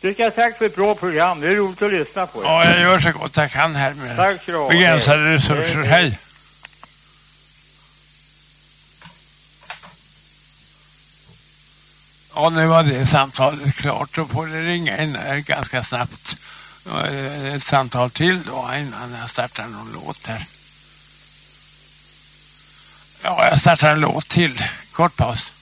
Du ska tack för ett bra program. Det är roligt att lyssna på. det. Ja, jag gör så gott jag kan här med Tack begränsade Hej. resurser. Hej, hej. Ja, nu var det samtalet klart. Då får det ringa in här ganska snabbt. Eh, ett samtal till då innan jag startar någon låt här. Ja, jag startar en låt till. Kort paus.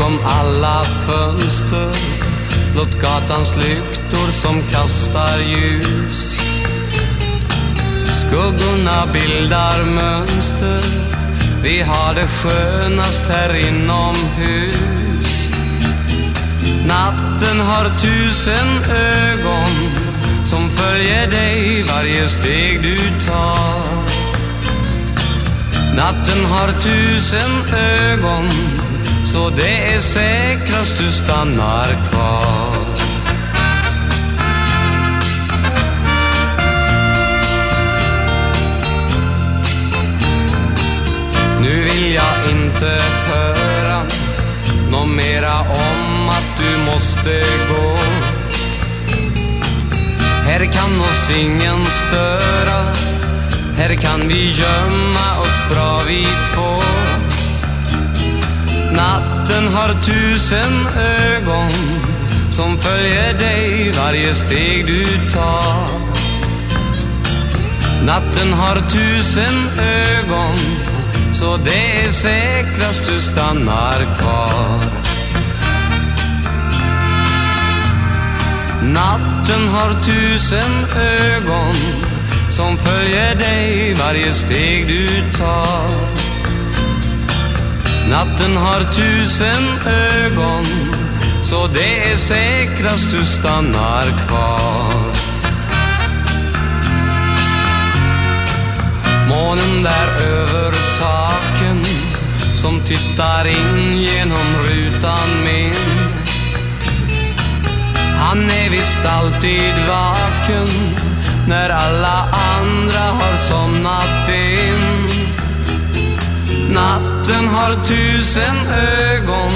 Bakom alla fönster. Blott gatans lyktor som kastar ljus. Skuggorna bildar mönster. Vi har det skönast här inomhus. Natten har tusen ögon som följer dig varje steg du tar. Natten har tusen ögon så det är säkrast du stannar kvar. Nu vill jag inte höra något mera om att du måste gå. Här kan oss ingen störa, här kan vi gömma oss bra vi två. Natten har tusen ögon som följer dig varje steg du tar. Natten har tusen ögon så det är säkrast du stannar kvar. Natten har tusen ögon som följer dig varje steg du tar. Natten har tusen ögon så det är säkrast du stannar kvar. Månen där över taken som tittar in genom rutan min Han är visst alltid vaken när alla andra har somnat in Natten har tusen ögon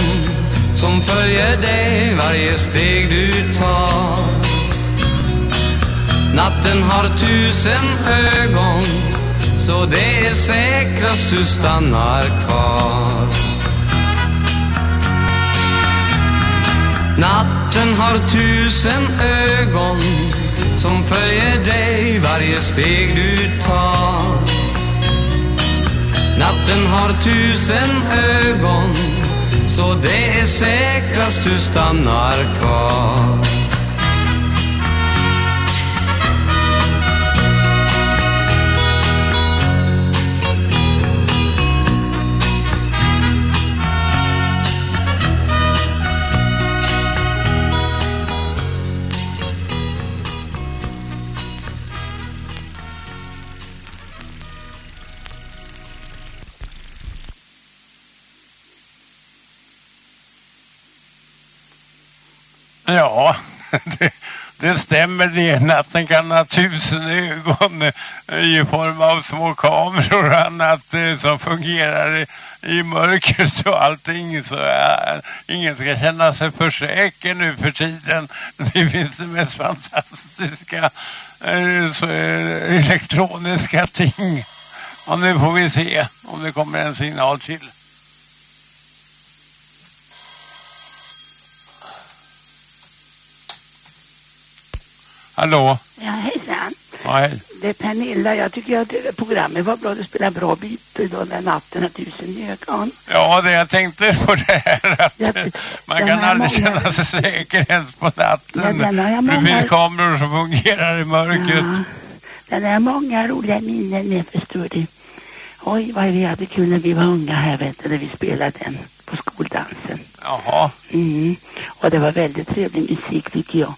som följer dig varje steg du tar Natten har tusen ögon så det är säkrast du stannar kvar. Natten har tusen ögon som följer dig varje steg du tar. Natten har tusen ögon så det är säkrast du stannar kvar. Ja, det, det stämmer det. Natten kan ha tusen ögon eh, i form av små kameror och annat eh, som fungerar i, i mörkret och allting. Så är, ingen ska känna sig för säker nu för tiden. Det finns det mest fantastiska eh, så, elektroniska ting. Och nu får vi se om det kommer en signal till. Hallå? Ja, hejsan. Ja, hej. Det är Pernilla. Jag tycker att det- programmet var bra. Du spelar bra bit idag när natten har tusen ögon. Ja, det jag tänkte på det här att Jag- man den kan aldrig många- känna sig säker ens på natten. Ja, den det många- finns kameror som fungerar i mörkret. Ja, den har många roliga minnen med förstår du. Oj, vad vi hade kul när vi var unga här vet du, när vi spelade den på skoldansen. Jaha. Mm. Och det var väldigt trevlig musik tycker jag.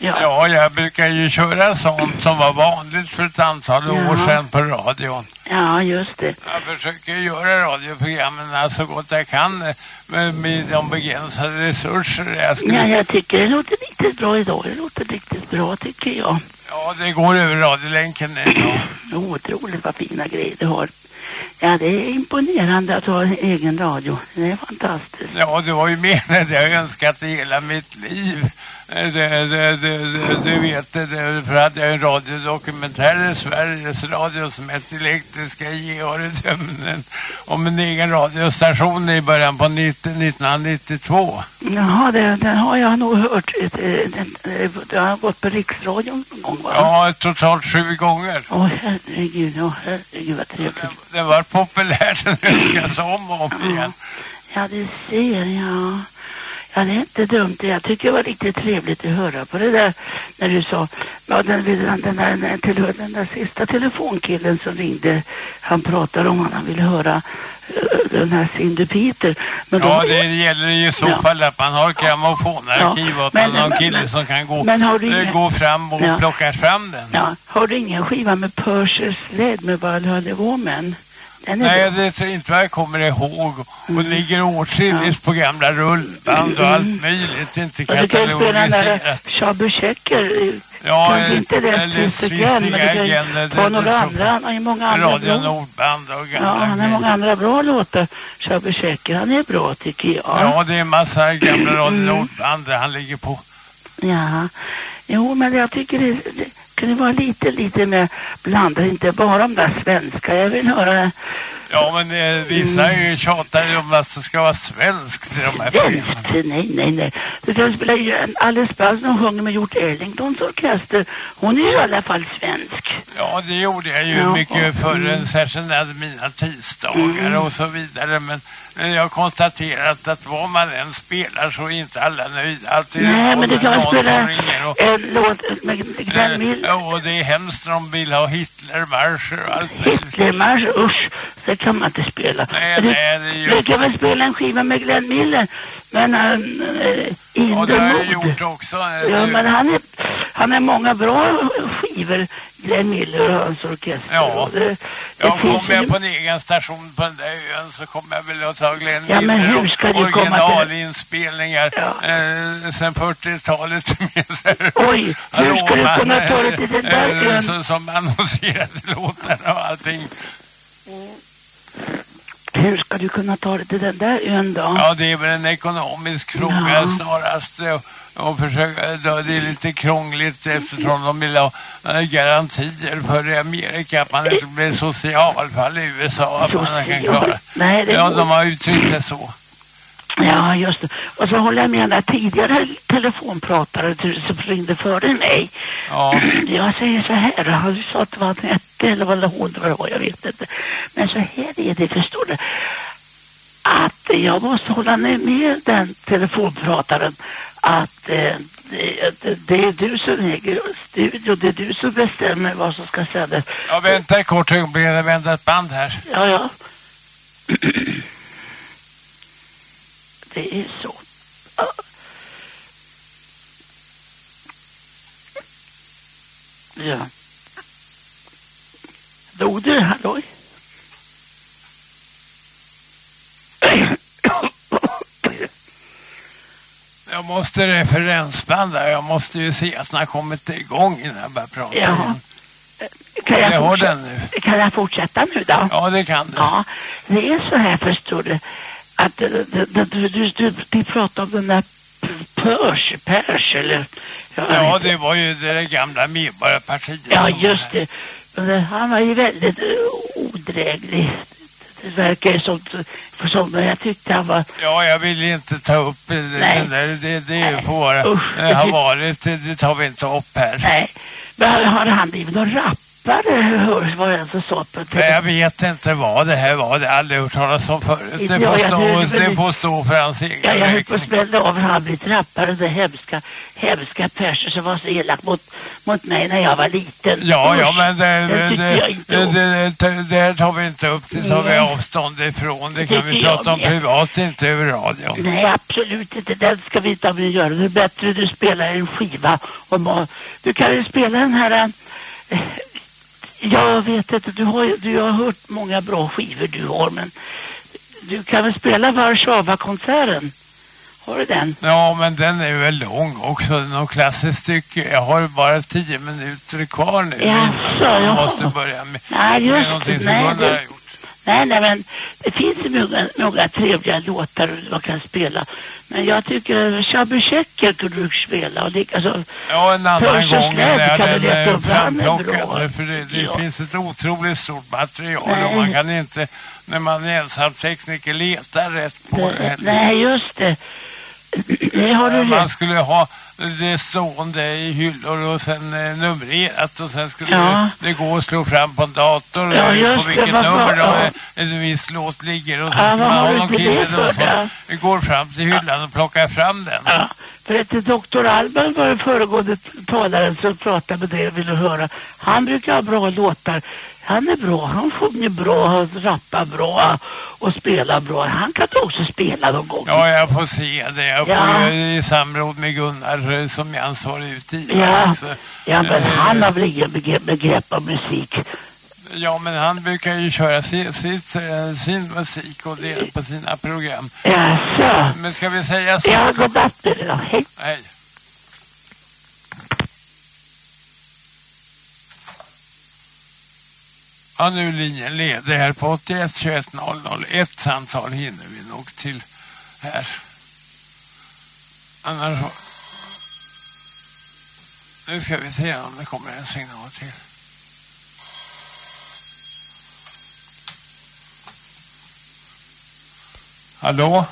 Ja, Ja, jag brukar ju köra sånt som var vanligt för ett antal Ja. år sedan på radion. ja just det. Jag försöker göra radioprogrammen så gott jag kan med, med de begränsade resurser jag skulle... Ja, jag tycker det låter riktigt bra idag. Det låter riktigt bra tycker jag. Ja, det går över radiolänken nu. Otroligt vad fina grejer du har. Ja, det är imponerande att ha en egen radio. Det är fantastiskt. Ja, det var ju menat. Jag har önskat det hela mitt liv. Eh, Det, det, det, det, du vet, det, det, för hade jag en radiodokumentär i Sveriges Radio som hette Elektriska Georgedömen om en egen radiostation i början på 90, 1992. Jaha, det, den har jag nog hört. Eh, eh, den har gått på Riksradion någon gång va? Ja, totalt sju gånger. Åh herregud, åh herregud vad trevligt. Det var populärt, den önskas om och om igen. Ja, det ser jag. Ja, det är inte dumt. Jag tycker det var riktigt trevligt att höra på det där när du sa, ja den, den, den, där, till, den där sista telefonkillen som ringde, han pratade om att han ville höra eh, den här Cindy Peter. Men Ja, då- det gäller i så Ja. fall att man har grammofonarkiv Ja, och att men- man har en kille men- som kan gå, men har du eh, ingen- gå fram och Ja. plocka fram den. Ja, har du ingen skiva med Pershers Sled med Valhalla Woman? Nej, bra. det är inte vad jag kommer ihåg. Och Mm. det ligger åtskilligt på gamla rullband och allt möjligt. Inte Och katalogiserat. Chubby Checker. Ja, Kanske inte det eller Sister Glenn, men du kan det- några det- andra. Han har många andra Radio bra. Nordband och Ja, gamla han har många andra bra låtar. Chubby Checker, han är bra tycker jag. Ja, det är en massa gamla Radio Mm. Nordband där han ligger på. Ja. Jo, men jag tycker det, det kan det vara lite, lite mer blandat. Inte bara om det svenska. Jag vill höra Ja, men eh, vissa ju tjatar ju om att det ska vara svenskt i de här programmen. Nej, nej, nej. Du kan spela ju Alice Bass som sjunger med Gjort Ellingtons orkester. Hon är ju i alla fall svensk. Ja, det gjorde jag ju Ja, mycket och- förr, mm. särskilt mina tisdagar och så vidare. Men eh, jag har konstaterat att vad man än spelar så är inte alla nöjda. Alltid Nej, men du kan väl någon spela som ringer och, en låt med Glenn eh, och det är hemskt när de vill ha Hitlermarscher och allt. Hitlermarsch, usch, det kan man inte spela. Nej, Men du, nej, det är du just kan väl spela en skiva med Glenn Miller, men äh, äh, Ja, det har jag gjort också. Ja, men han är, han är många bra skivor, Glenn Miller och hans orkester. Ja. Det, det Ja, finns kommer jag ju- på en egen station på den där ön så kommer jag väl att ta Glenn Ja, men Miller hur ska och komma till- originalinspelningar Ja. eh, sen 40-talet med så här- Oj, hur ska du kunna ta dig till den där eh, ön? så, Som annonserade låtarna och allting. Hur ska du kunna ta dig till den där ön då? Ja, det är väl en ekonomisk fråga Ja. snarast. eh, Och försöka, då, det är lite krångligt eftersom de vill ha eh, garantier för i Amerika att man inte blir socialfall i USA. Att man kan klara. Nej, Ja, de har uttryckt det så. Ja, just det. Och så håller jag med den där tidigare telefonpratare du, som ringde före mig. Ja. Jag säger så här, han sa att det var han hette eller vad hon det var, jag vet inte. Men så här är det, förstår du. Att jag måste hålla med den telefonprataren att eh, det, det, det är du som äger studion, det är du som bestämmer vad som ska sändas. Ja, vänta ett kort ögonblick, jag vänder ett band här. Ja, ja. Det är så. Ja. Ja. Dog du? Halloj? Jag måste referensbanda, jag måste ju se att den har kommit igång innan jag börjar prata. Igen. Kan jag, Jag den nu. kan jag fortsätta nu då? Ja, det kan du. Ja, det är så här förstår du. Att eh, du, du, du, du, du, pratar om den där Pers, Pers eller... Ja, det var ju det gamla Medborgarpartiet. Ja, just det. Men Han var ju väldigt eh, odräglig. Det verkar ju som, som jag tyckte han var... Ja, jag vill inte ta upp det, Nej. det där. Det, det får vara, Usch, det har varit, det, tar vi inte upp här. Nej. Men har- har han blivit någon rappare? Hör vad jag så sa på Nej, jag vet inte vad det här var. Det har jag aldrig hört talas om förut. Inte Det jag, får, stå, väl- det får stå för hans egen Ja, jag höll på att smälla av han blivit rappare. Det hemska, hemska Perser som var så elak mot, mot mig när jag var liten. Ja, ja, Usch, men det, den det, det, inte det, det, det, det här tar vi inte upp. Det tar vi Nej. avstånd ifrån. Det kan vi prata om privat, inte över radion. Nej, absolut inte. Den ska vi inte ha med göra. Det är bättre du spelar en skiva. Och du kan ju spela den här... jag vet inte, du har, du har hört många bra skivor du har, men du kan väl spela Warszawa-konserten? Har du den? Ja, men den är väl lång också. Något klassiskt stycke. Jag har bara tio minuter kvar nu. Jaså, Jag jaha. måste börja med, Nej, med just någonting det. som Nej, Gunnar har gjort. Nej, nej, men det finns ju många, många trevliga låtar man kan spela. Men jag tycker Shabby Checker kunde du spela och likaså... Ja, en annan gång när den leta är framplockad. För det, det Ja. finns ett otroligt stort material Nej. och man kan inte, när man är ensam tekniker, leta rätt på det Det, nej, just det. Det du Man skulle ha det stående i hyllor och sen eh, numrerat och sen skulle Ja. det gå att slå fram på en dator Ja, eh, just på det, vilket nummer ja. eh, en viss låt ligger och så Ja, man har någon kille det då som ja? går fram till hyllan och plockar fram den. Ja, för att doktor Alban var den föregående talaren som pratade med dig och ville höra. Han brukar ha bra låtar. Han är bra, han sjunger bra, han rappar bra och spelar bra. Han kan också spela någon gång. Ja, jag får se det. Jag får Ja. i samråd med Gunnar eh, som är ansvarig utgivare Ja, också. ja men Eh, han har väl ingen begrepp, begrepp om musik. Ja, men han brukar ju köra sin, eh, sin musik och det på sina program. Jaså? Men ska vi säga så? Ja, godnatt dig då. Hej. Nej. Ja, nu är linjen ledig här på 81 21 00. Ett samtal hinner vi nog till här. Annars... Nu ska vi se om det kommer en signal till. Hallå?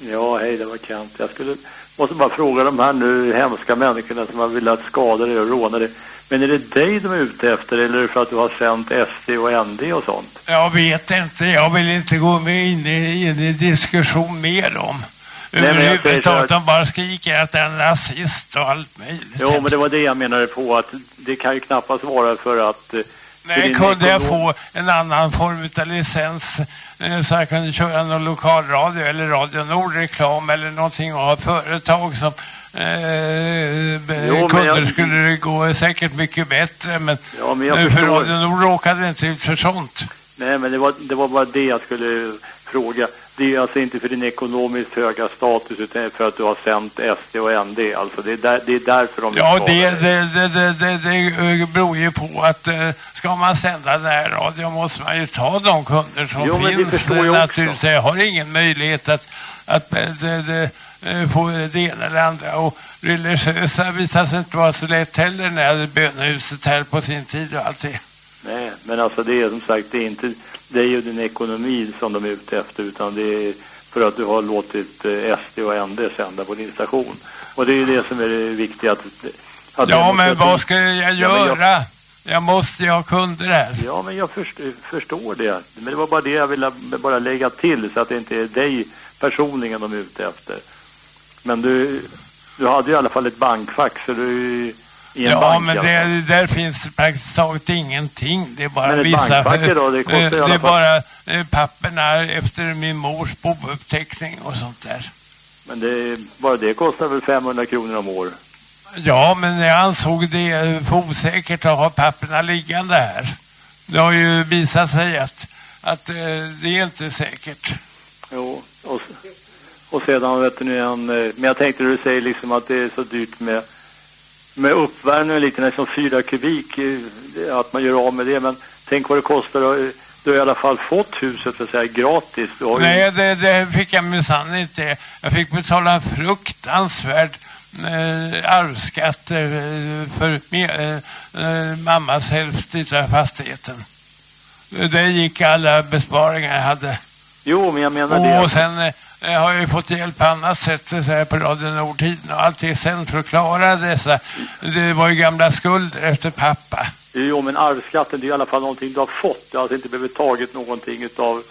Ja, hej, det var Kent. Jag skulle, måste bara fråga de här nu hemska människorna som har velat skada dig och råna dig. Men är det dig de är ute efter eller är det för att du har sänt SD och ND och sånt? Jag vet inte, jag vill inte gå med in i, in i diskussion med dem. Jag Överhuvudtaget, de bara skriker att det är en rasist och allt möjligt. Jo, men det var det jag menade på att det kan ju knappast vara för att... eh, Nej, kunde jag få en annan form av licens eh, så jag kunde köra någon lokalradio eller Radio Nord-reklam eller någonting och ha företag som eh, be- Jo, men kunder jag- skulle det gå säkert mycket bättre men, Ja, men jag eh, för förstår. Nord råkade inte ut för sånt. Nej, men det var, det var bara det jag skulle fråga. Det är alltså inte för din ekonomiskt höga status utan för att du har sänt SD och ND. Alltså det är, där, det är därför de Ja, det, det, det, det, det, det beror ju på att eh, ska man sända närradio måste man ju ta de kunder som Jo, men det finns. Eh, också. Naturligtvis, jag har ingen möjlighet att, att eh, det, det, eh, få det ena eller andra. Och religiösa visar sig inte vara så lätt heller när jag hade bönehuset här på sin tid och allt det. Nej, men alltså det är som sagt, det är inte det är ju din ekonomi som de är ute efter utan det är för att du har låtit eh, SD och ND sända på din station. Och det är ju det som är det viktiga. Att, att Ja, men vad ska jag Ja, göra? jag- Jag måste ju ha kunder här. Ja, men jag först, förstår det. Men det var bara det jag ville bara lägga till så att det inte är dig personligen de är ute efter. Men du, du hade i alla fall ett bankfack så du Ja, bank. men i alla fall. det, där finns praktiskt taget ingenting. Det är bara Men ett vissa... då, det i eh, det är bara eh, papperna efter min mors bouppteckning och sånt där. Men det, bara det kostar väl 500 kronor om år. Ja, men jag ansåg det eh, för osäkert att ha papperna liggande här. Det har ju visat sig att, att eh, det är inte säkert. Jo, och, och sedan vet du nu en, eh, men jag tänkte du säger liksom att det är så dyrt med, med uppvärmning och lite nästan fyra kubik, eh, att man gör av med det, men tänk vad det kostar, och, du har i alla fall fått huset för att säga gratis. Ju- Nej, det, det fick jag minsann inte. Jag fick betala en fruktansvärd eh, arvsskatt eh, för eh, eh, mammas hälft i fastigheten. Det gick alla besparingar jag hade. Jo, men jag menar det. Och sen eh, har jag ju fått hjälp på annat sätt så här på Radio Nordtiden och allt det sen för att klara dessa. Det var ju gamla skulder efter pappa. Jo, men arvsskatten det är i alla fall någonting du har fått. Du har alltså inte behövt tagit någonting utav...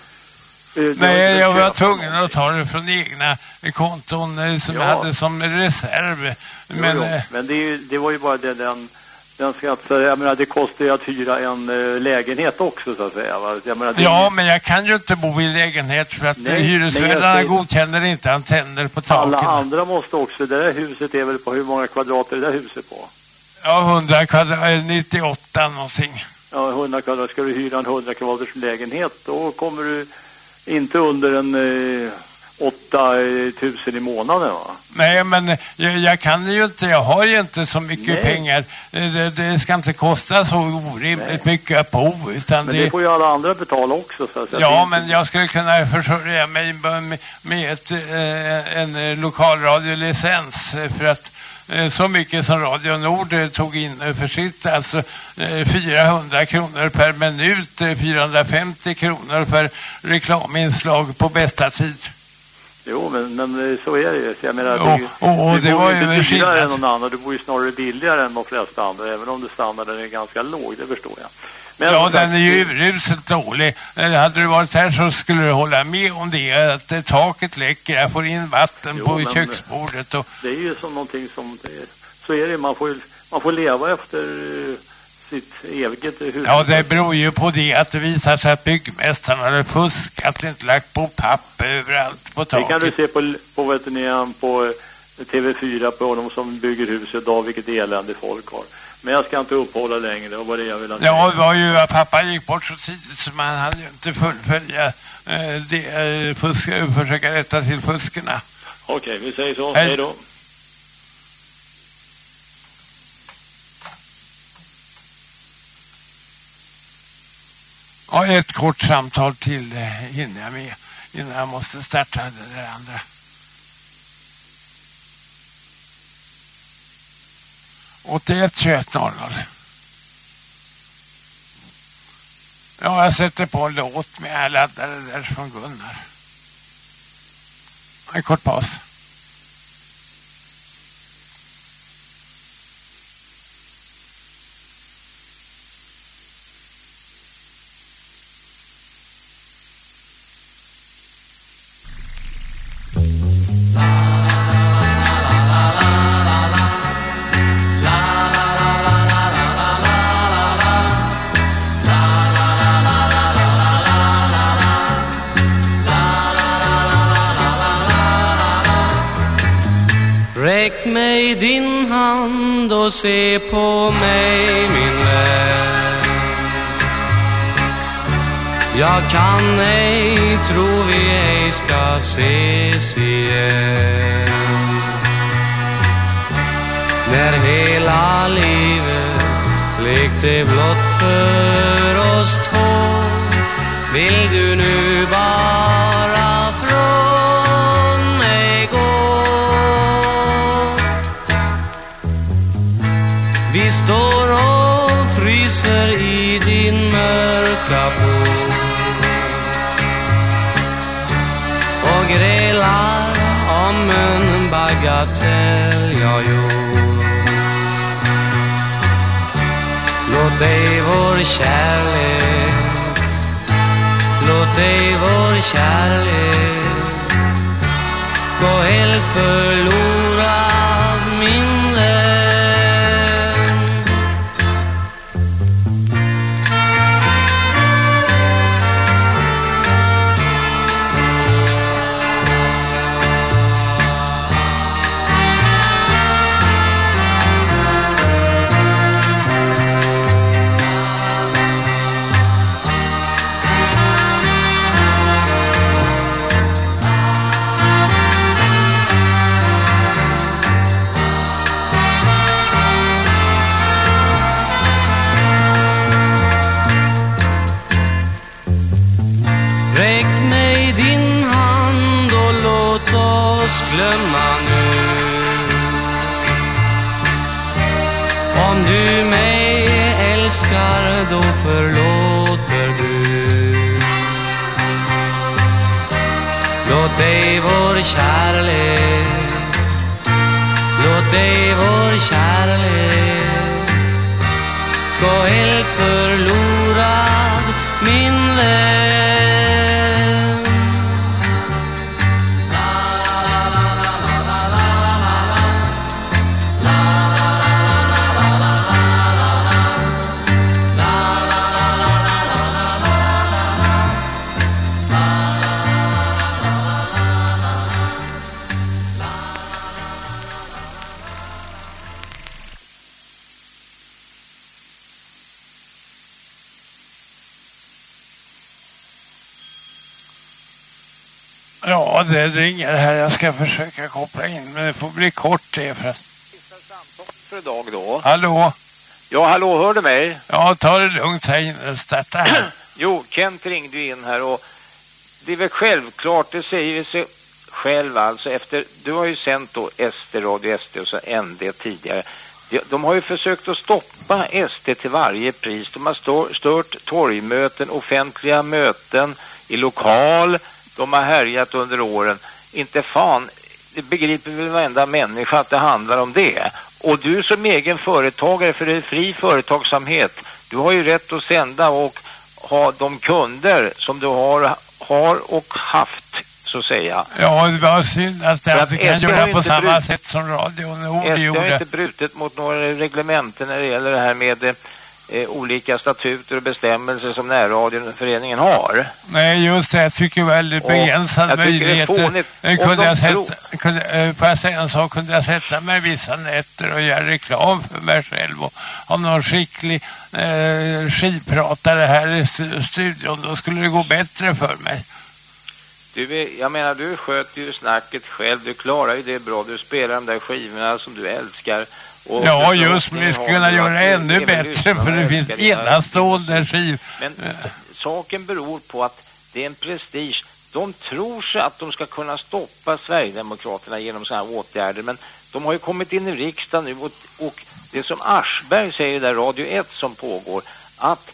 eh, Nej, jag var tvungen att ta det från egna konton eh, som Ja. jag hade som reserv. Jo, Men jo, eh, men det, det var ju bara det, den... Den skatt, så jag menar, det kostar ju att hyra en eh, lägenhet också så att säga. Va? Jag menar, det ja, men jag kan ju inte bo i lägenhet för att Nej, Nej, hyresvärdarna säger- godkänner inte antenner på Alla taken. andra måste också, det där huset är väl på hur många kvadrat är det där huset på? Ja, 100 kvadrat, 98 någonting. Ja, 100 kvadrat. Ska du hyra en 100 kvadraters lägenhet då kommer du inte under en eh, 8000 i månaden va? Nej, men jag, jag kan ju inte, jag har ju inte så mycket Nej. pengar. Det, det ska inte kosta så orimligt mycket att bo. Men det, det får ju alla andra betala också så att Ja, inte- men jag skulle kunna försörja mig med, med ett, eh, en lokalradiolicens för att eh, så mycket som Radio Nord eh, tog in för sitt, alltså eh, 400 kronor per minut, eh, 450 kronor per reklaminslag på bästa tid. Jo, men, men eh, så är det ju. Så jag menar, det, och- och du det bor ju inte dyrare än någon annan. Du bor ju snarare billigare än de flesta andra, även om det standarden är ganska låg, det förstår jag. Men Ja, den är ju uruselt dålig. Eller hade du varit här så skulle du hålla med om det. Att eh, taket läcker, jag får in vatten Jo, på köksbordet. Och, Det är ju som någonting som... Det, så är det, man får, man får leva efter eh, sitt eget huvud. ja, det beror ju på det att det visar sig att byggmästaren hade fuskat, inte lagt på papp överallt på Det kan du taket. se på, på, vet ni, på eh, TV4 på de som bygger hus idag, vilket elände folk har. Men jag ska inte uppehålla längre, det var det jag ville Ja, det var ju att pappa gick bort så tidigt så man hade ju inte fullfölja eh, det, eh, fusk, försöka rätta till fuskerna. Okej, vi säger så. Hej då. Ja, ett kort samtal till eh, hinner jag med innan jag måste starta det där andra. åttioett 21 00. Ja, jag sätter på en låt med jag laddare där från Gunnar. En kort paus. Räck mig din hand och se på mig min vän. Jag kan ej tro vi ej ska ses igen. När hela livet lekte blott för oss två Vill du nu bara bagatell jag gjort. Låt dig vår kärlek, låt dig vår kärlek gå helt förlorad förlåter du. Låt dig vår kärlek Låt dig vår kärlek Gå helt förlorad. Det ringer här. Jag ska försöka koppla in, men det får bli kort det. För... att- för idag då. Hallå? Ja, hallå, hör du mig? Ja, ta det lugnt och starta här. Jo, Kent ringde in här och det är väl självklart, det säger sig själv alltså efter, du har ju sänt då SD, Radio SD och så ND tidigare. De, de har ju försökt att stoppa SD till varje pris. De har stör, stört torgmöten, offentliga möten i lokal. De har härjat under åren. inte fan, det begriper väl varenda människa att det handlar om det. Och du som egen företagare, för det är fri företagsamhet, du har ju rätt att sända och ha de kunder som du har, har och haft så att säga. Ja, det var synd att det inte kan göra på samma brutit- sätt som Radio Nord SD har gjorde. inte brutit mot några reglementen när det gäller det här med eh, olika statuter och bestämmelser som närradioföreningen har. Nej, just det. Jag tycker väldigt Och begränsade möjligheter. Kunde de jag sätta, kunde, eh, får jag säga en sak? Kunde jag sätta mig vissa nätter och göra reklam för mig själv och ha någon skicklig eh, skivpratare här i stu- studion, då skulle det gå bättre för mig. Du är, jag menar, du sköter ju snacket själv. Du klarar ju det bra. Du spelar de där skivorna som du älskar. Och Ja, just men vi skulle kunna göra ännu bättre för det finns enastående skiv. Men saken beror på att det är en prestige. De tror sig att de ska kunna stoppa Sverigedemokraterna genom sådana här åtgärder. Men de har ju kommit in i riksdagen nu och, och det som Aschberg säger där, Radio 1 som pågår, att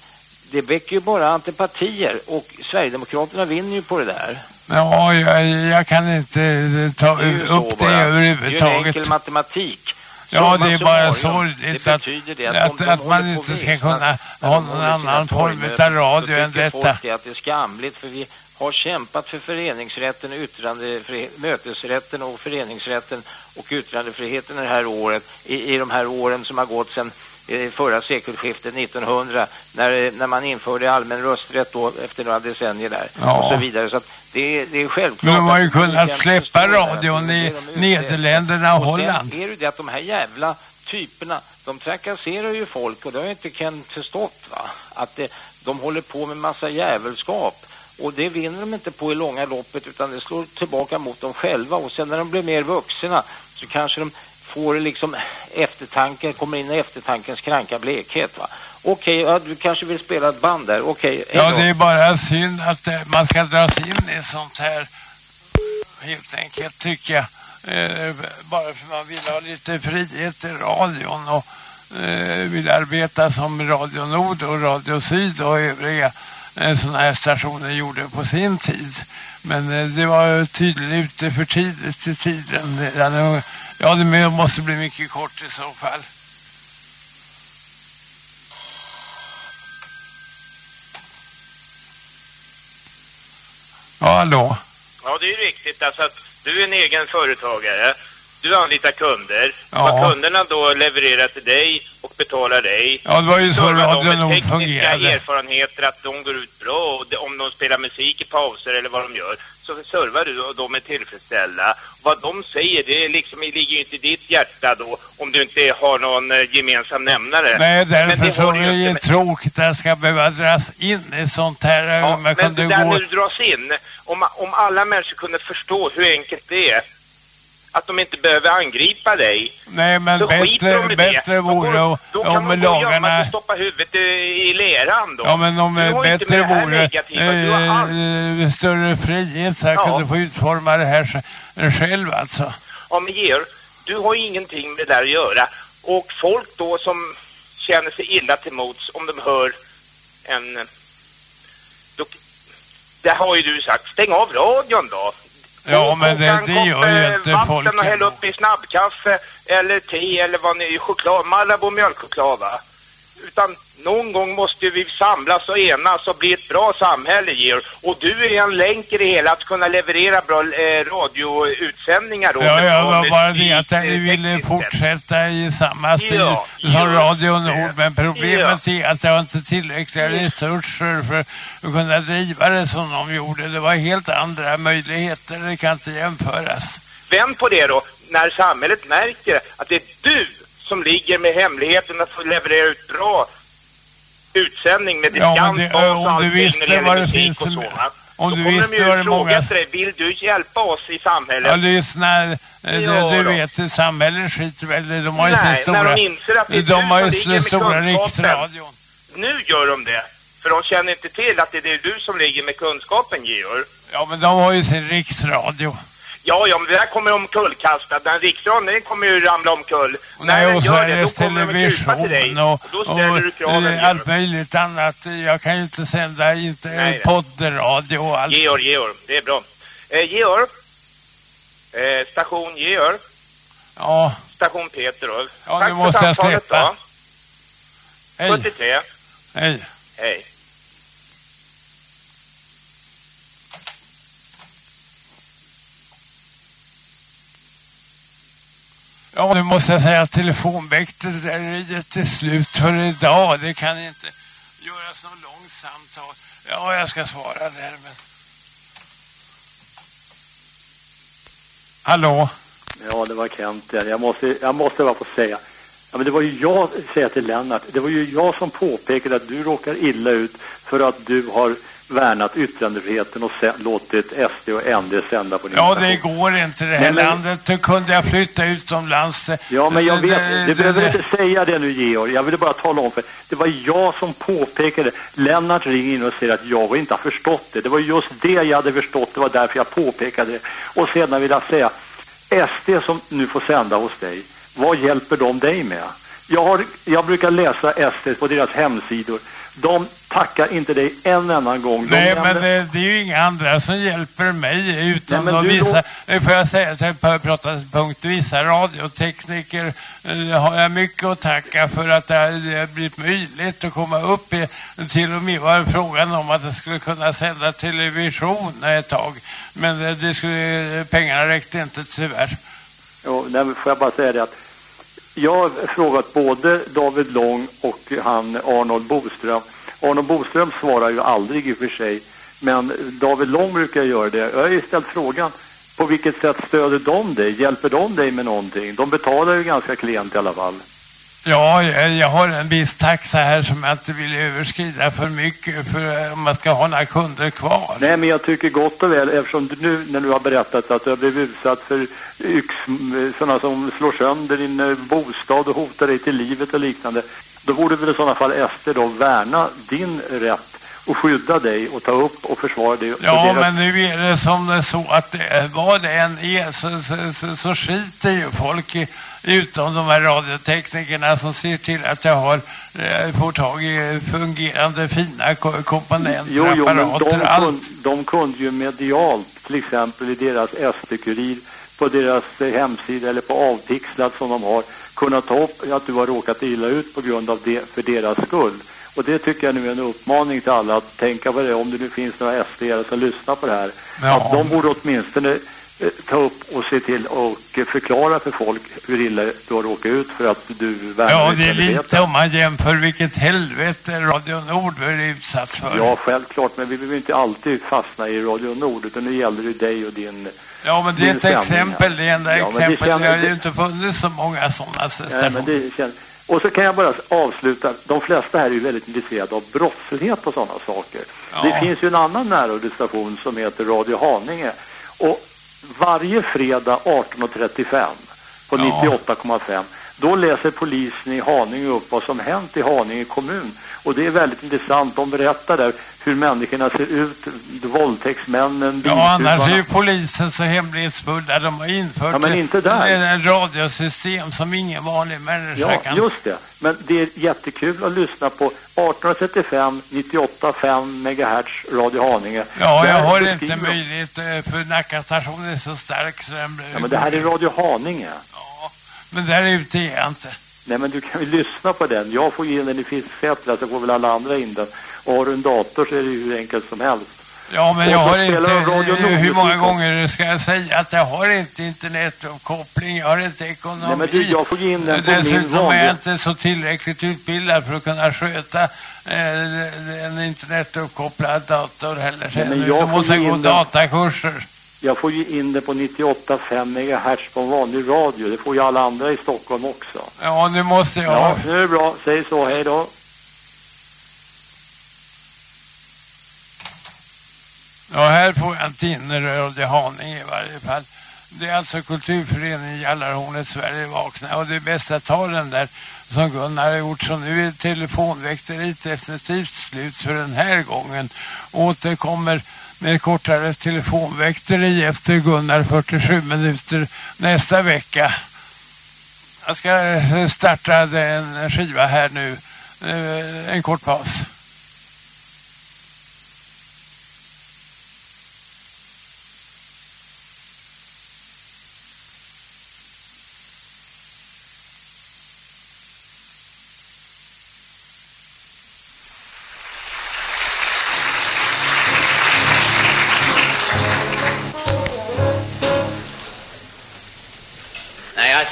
det väcker ju bara antipatier och Sverigedemokraterna vinner ju på det där. Ja, jag, jag kan inte ta Det upp det bara. Det är ju en överhuvudtaget. enkel matematik. Ja, det är bara det att, det att, de att man inte ska kunna ha någon annan form av radio så än detta. folk att det är skamligt för vi har kämpat för föreningsrätten, yttrandefrihet, mötesrätten och föreningsrätten och yttrandefriheten det här året, i, i de här åren som har gått sedan förra sekelskiftet 1900 när, när man införde allmän rösträtt då efter några decennier där Ja. och så vidare. Så det, är- det är självklart Men de har ju kunnat släppa radion i Nederländerna och och sen Holland. är det det att de här jävla typerna, de trakasserar ju folk och det har inte Kent förstått va? Att det, de håller på med massa jävelskap och det vinner de inte på i långa loppet utan det slår tillbaka mot dem själva och sen när de blir mer vuxna så kanske de får liksom eftertanke, kommer in i eftertankens kranka blekhet va? Okej, ja, du kanske vill spela ett band där, okej. hej Ja, det är bara synd att eh, man ska dras in i sånt här helt enkelt tycker jag. Eh, bara för man vill ha lite frihet i radion och eh, vill arbeta som Radio Nord och Radio Syd och övriga eh, sådana här stationer gjorde på sin tid. Men eh, det var tydligen ute för tidigt i tiden. redan. Ja, det måste bli mycket kort i så fall. Ja, hallå? Ja, det är riktigt. Alltså du är en egen företagare. Du anlitar kunder. Ja. Vad kunderna då levererar till dig och betalar dig. Ja, det var ju så servar Radio de med Nord tekniska fungerade. erfarenheter att de går ut bra och det, om de spelar musik i pauser eller vad de gör så servar du och de är tillfredsställda. Vad de säger det liksom, ligger ju inte i ditt hjärta då om du inte har någon eh, gemensam nämnare. Nej, Men därför det så är det ju inte tråkigt att jag ska behöva dras in i sånt här. Ja, om jag men det där gå... när du dras in, om, om alla människor kunde förstå hur enkelt det är, att de inte behöver angripa dig, Nej, men så bättre, de det. bättre Då går- vore Då kan om sig lagarna... och stoppa huvudet i, i leran då. Ja, men om inte bättre det här vore allt. eh, större frihet så jag Ja. kunde få utforma det här sj- själv alltså. Ja, men Georg, du har ju ingenting med det där att göra. Och folk då som känner sig illa till mots om de hör en... Då, det har ju du sagt, stäng av radion då. Ja, men det, det gör ju inte vatten folk. och häll upp i snabbkaffe eller te eller vad ni, choklad, Marabou mjölkchoklad va. Utan någon gång måste vi samlas och enas och bli ett bra samhälle Georg. Och du är en länk i det hela att kunna leverera bra eh, radioutsändningar då. Ja, bra var bara det att jag eh, ville fortsätta i samma stil Ja, som ja, Radio. Nord. Men problemet är att jag inte tillräckliga resurser för att kunna driva det som de gjorde. Det var helt andra möjligheter, det kan inte jämföras. Vänd på det då, när samhället märker att det är du som ligger med hemligheten att få leverera ut bra utsändning med Ja, diskant, men det- och allting när det gäller musik och som- så, om Då du kommer visste de ju fråga många- dig, vill du hjälpa oss i samhället? Ja, lyssna, Ja, du, du vet, samhället skiter väl De har ju Nej, så när stora... de inser att det är de du har som ju ligger så med stora riksradion. Nu gör de det. För de känner inte till att det är du som ligger med kunskapen, Georg. Ja, men de har ju sin riksradio. Ja, ja, men det där kommer omkullkastat. Den riksradion, kommer ju ramla omkull. Och När nej, och Sveriges krypa till dig. Television och, Då och, kraven, eh, Georg. allt möjligt annat. Jag kan ju inte sända inte Nej, nej. poddradio och allt. Georg, Georg, det är bra. Eh, Georg, Eh, station Georg. Ja, Station Peter då. Ja, Tack nu måste jag släppa. då. hej. 73. Hej. Hej. Ja, nu måste jag säga att telefonväkteriet är slut för idag. Det kan inte göras något långt samtal. Ja, jag ska svara där, men... Hallå? Ja, det var Kent där. Jag måste, jag måste bara få säga. Ja, men det var ju jag, säger jag till Lennart, det var ju jag som påpekade att du råkar illa ut för att du har värnat yttrandefriheten och låtit SD och ND sända på din Ja, det går inte det här men- landet. Då kunde jag flytta utomlands. Ja, men jag vet, det- du behöver inte säga det nu Georg. Jag ville bara tala om för det var jag som påpekade. Lennart ringer in och säger att jag inte har förstått det. Det var just det jag hade förstått. Det var därför jag påpekade det. Och sedan vill jag säga, SD som nu får sända hos dig, vad hjälper de dig med? Jag, har, jag brukar läsa SD på deras hemsidor. De tackar inte dig en annan gång. De Nej, nämner- men det, det är ju inga andra som hjälper mig utom Nej, de du vissa, eh, får jag säga att jag pratar punkt, vissa radiotekniker eh, har jag mycket att tacka för att det har det blivit möjligt att komma upp i, till och med var frågan om att det skulle kunna sända television ett tag, men eh, det skulle, pengarna räckte inte tyvärr. Jo, får jag bara säga det att jag har frågat både David Lång och han Arnold Boström. Arnold Boström svarar ju aldrig i och för sig, men David Lång brukar göra det. Jag har ju ställt frågan, på vilket sätt stöder de dig? Hjälper de dig med någonting? De betalar ju ganska klent i alla fall. Ja, jag, jag har en viss taxa här som jag inte vill överskrida för mycket för eh, om man ska ha några kunder kvar. Nej, men jag tycker gott och väl, eftersom du nu när du har berättat att du har blivit utsatt för yx, sådana som slår sönder din eh, bostad och hotar dig till livet och liknande, då borde väl i sådana fall SD då värna din rätt och skydda dig och ta upp och försvara dig. Ja, deras- men nu är det som det är så att vad det än är så, så, så, så skiter ju folk i, utom de här radioteknikerna som ser till att jag har, eh, får tag i fungerande fina ko- komponenter, Jo, jo, men apparater, de, allt. kunde, de kunde ju medialt, till exempel i deras SD-kurir, på deras hemsida eller på avpixlat som de har, kunna ta upp att du har råkat illa ut på grund av det för deras skull. Och det tycker jag nu är en uppmaning till alla att tänka på det, om det nu finns några sd som lyssnar på det här. Ja. Att de borde åtminstone ta upp och se till och eh, förklara för folk hur illa du har råkat ut för att du värnar Ja, det är lite om man jämför vilket helvete Radio Nord är utsatt för. Ja, självklart, men vi vill inte alltid fastna i Radio Nord, utan nu gäller det dig och din... Ja, men det är ett exempel, det enda Ja, det exempel. Det, känner- har ju inte funnits så många sådana stationer. Det. Och så kan jag bara avsluta, de flesta här är ju väldigt intresserade av brottslighet och sådana saker. Ja. Det finns ju en annan närradiostation som heter Radio Haninge. Och varje fredag 18.35 på Ja. 98,5 då läser polisen i Haninge upp vad som hänt i Haninge kommun. Och det är väldigt intressant. De berättar där hur människorna ser ut, våldtäktsmännen, Ja, annars är ju polisen så hemlighetsfulla. De har infört Ja, men inte där. en, en radiosystem som ingen vanlig människa Ja, kan... just det. Men det är jättekul att lyssna på 1835 98,5 MHz Radio Haninge. Ja, jag har inte de- möjlighet eh, för Nackastationen är så stark så den blir... Ja, men det här är Radio Haninge. Ja, men där ute är jag inte. Nej, men du kan ju lyssna på den. Jag får in den i Fisksätra så får väl alla andra in den. Och har du en dator så är det ju hur enkelt som helst. Ja, men jag har inte... hur många gånger ska jag säga att jag har inte internetuppkoppling, jag har inte ekonomi. Nej, men du, jag får in den på min Dessutom är vanliga... jag inte så tillräckligt utbildad för att kunna sköta eh, en internetuppkopplad dator heller. Nej, men jag får måste gå den. datakurser. Jag får ju in det på 98,5 MHz på en vanlig radio. Det får ju alla andra i Stockholm också. Ja, nu måste jag... Ja, nu är det bra. Säg så. Hej då. Ja, här får jag inte in i Haninge i varje fall. Det är alltså kulturföreningen Jallarhornet Sverige vakna och det är bäst att ta den där som Gunnar har gjort. Så nu är telefonväkteriet definitivt slut för den här gången. Återkommer med kortare telefonväkteri efter Gunnar 47 minuter nästa vecka. Jag ska starta en skiva här nu. Eh, en kort paus.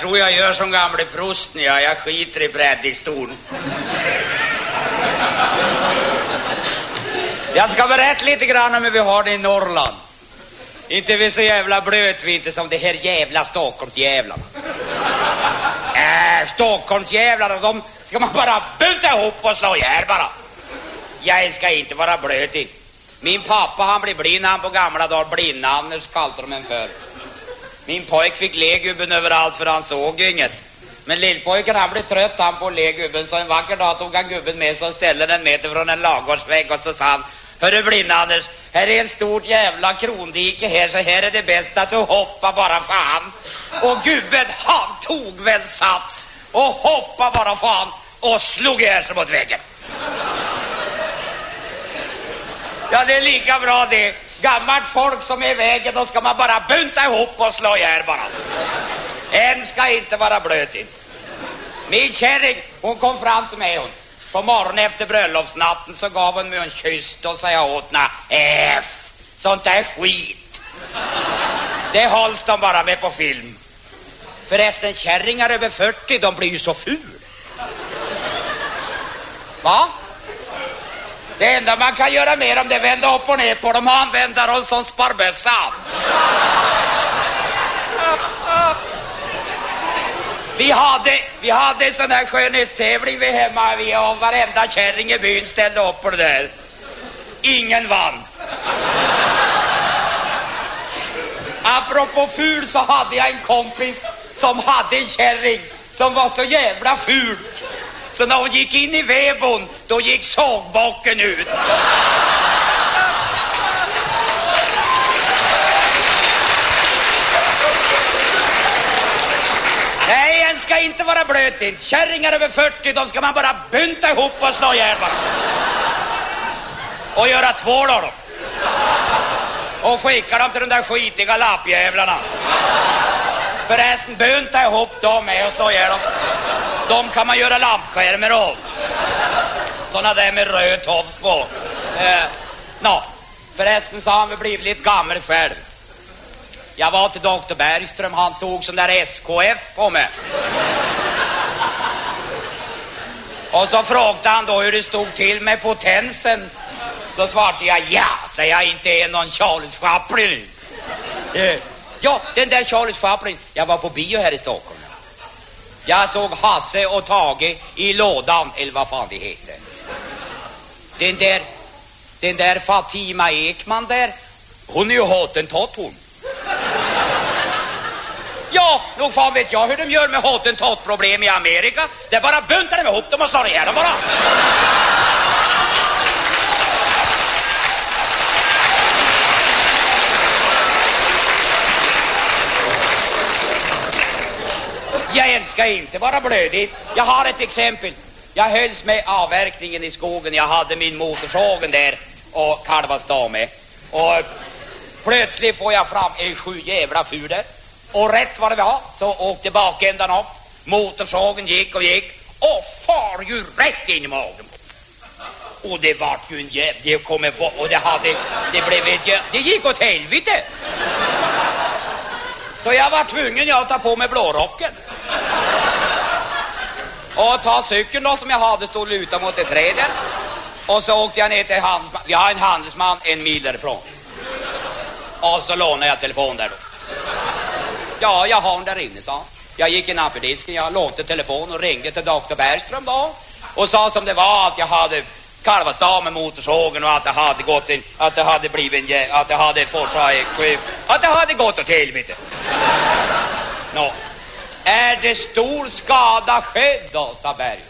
Tror jag gör som gamle prosten, ja. jag skiter i predikstolen. Jag ska berätta lite grann om hur vi har det i Norrland. Inte vi så jävla blöt vi inte som det här jävla Stockholmsjävlarna. Äh, Stockholmsjävlarna, de ska man bara buta ihop och slå ihjäl bara. Jag ska inte vara blöt inte. Min pappa han blev blind han på gamla dagar, blind-Anders kallade de en för. Min pojk fick le gubben överallt för han såg inget. Men lillpojken han blev trött han på att le gubben så en vacker dag tog han gubben med sig och ställde den meter från en lagårdsvägg och så sa han Hörru blind-Anders, här är en stort jävla krondike här så här är det bäst att du hoppar bara fan. Och gubben han tog väl sats och hoppade bara fan och slog ihjäl sig mot väggen. Ja, det är lika bra det. Gammalt folk som är i vägen, då ska man bara bunta ihop och slå ihjäl bara. En ska inte vara blöt in. Min kärring, hon kom fram till mig hon. På morgonen efter bröllopsnatten så gav hon mig en kyss och sa jag åt henne, F, sånt där skit. Det hålls de bara med på film. Förresten, kärringar över 40, de blir ju så ful. Va? Det enda man kan göra med dem det är vända upp och ner på dem och använda dem som sparbössa. Vi hade, vi hade en sån här skönhetstävling vi hemma vi och varenda kärring i byn ställde upp på det där. Ingen vann. Apropå ful så hade jag en kompis som hade en kärring som var så jävla ful så när hon gick in i vedboden, då gick sågbocken ut. Nej, en ska inte vara blöt inte. Kärringar över 40, de ska man bara bunta ihop och slå ihjäl bara. Och göra tvål av dem. Och skicka dem till de där skitiga lappjävlarna. Förresten, bunta ihop dem med och slå ihjäl dem. De kan man göra lampskärmar av. Såna där med röd tofs på. Eh, no. Förresten så har han väl blivit lite gammal själv. Jag var till doktor Bergström, han tog sån där SKF på mig. Och så frågade han då hur det stod till med potensen. Så svarade jag ja, så jag inte är någon Charles Chaplin. Eh, ja, den där Charles Chaplin, jag var på bio här i Stockholm. Jag såg Hasse och Tage i lådan, eller vad fan det heter. Den där, den där Fatima Ekman där, hon är ju hottentott hon. Ja, nog fan vet jag hur de gör med hottentott-problem i Amerika. Det är bara buntar dem ihop dem och slår ihjäl dem bara. Jag älskar inte vara blödig. Jag har ett exempel. Jag hölls med avverkningen i skogen. Jag hade min motorsågen där och kalvas med. Och plötsligt får jag fram en sju jävla fur där. Och rätt vad det var så åkte bakändan upp. Motorsågen gick och gick och far ju rätt in i magen. Och det vart ju en jävla... Det kom en och det hade... Det blev ett Det gick åt helvete. Så jag var tvungen jag att ta på mig blårocken. Och ta cykeln då som jag hade stod lutad mot ett träd där. Och så åkte jag ner till handelsman. Vi har en handelsman en mil därifrån. Och så lånade jag telefon där då. Ja, jag har den där inne, sa Jag gick innanför disken, jag lånade telefon och ringde till doktor Bergström då. Och sa som det var att jag hade kalvastad med motorsågen och att det hade gått in, att det hade blivit en, att det hade forsat sjuk, att det hade gått åt helvete. Nå, är det stor skada skedd då, sa Bergström.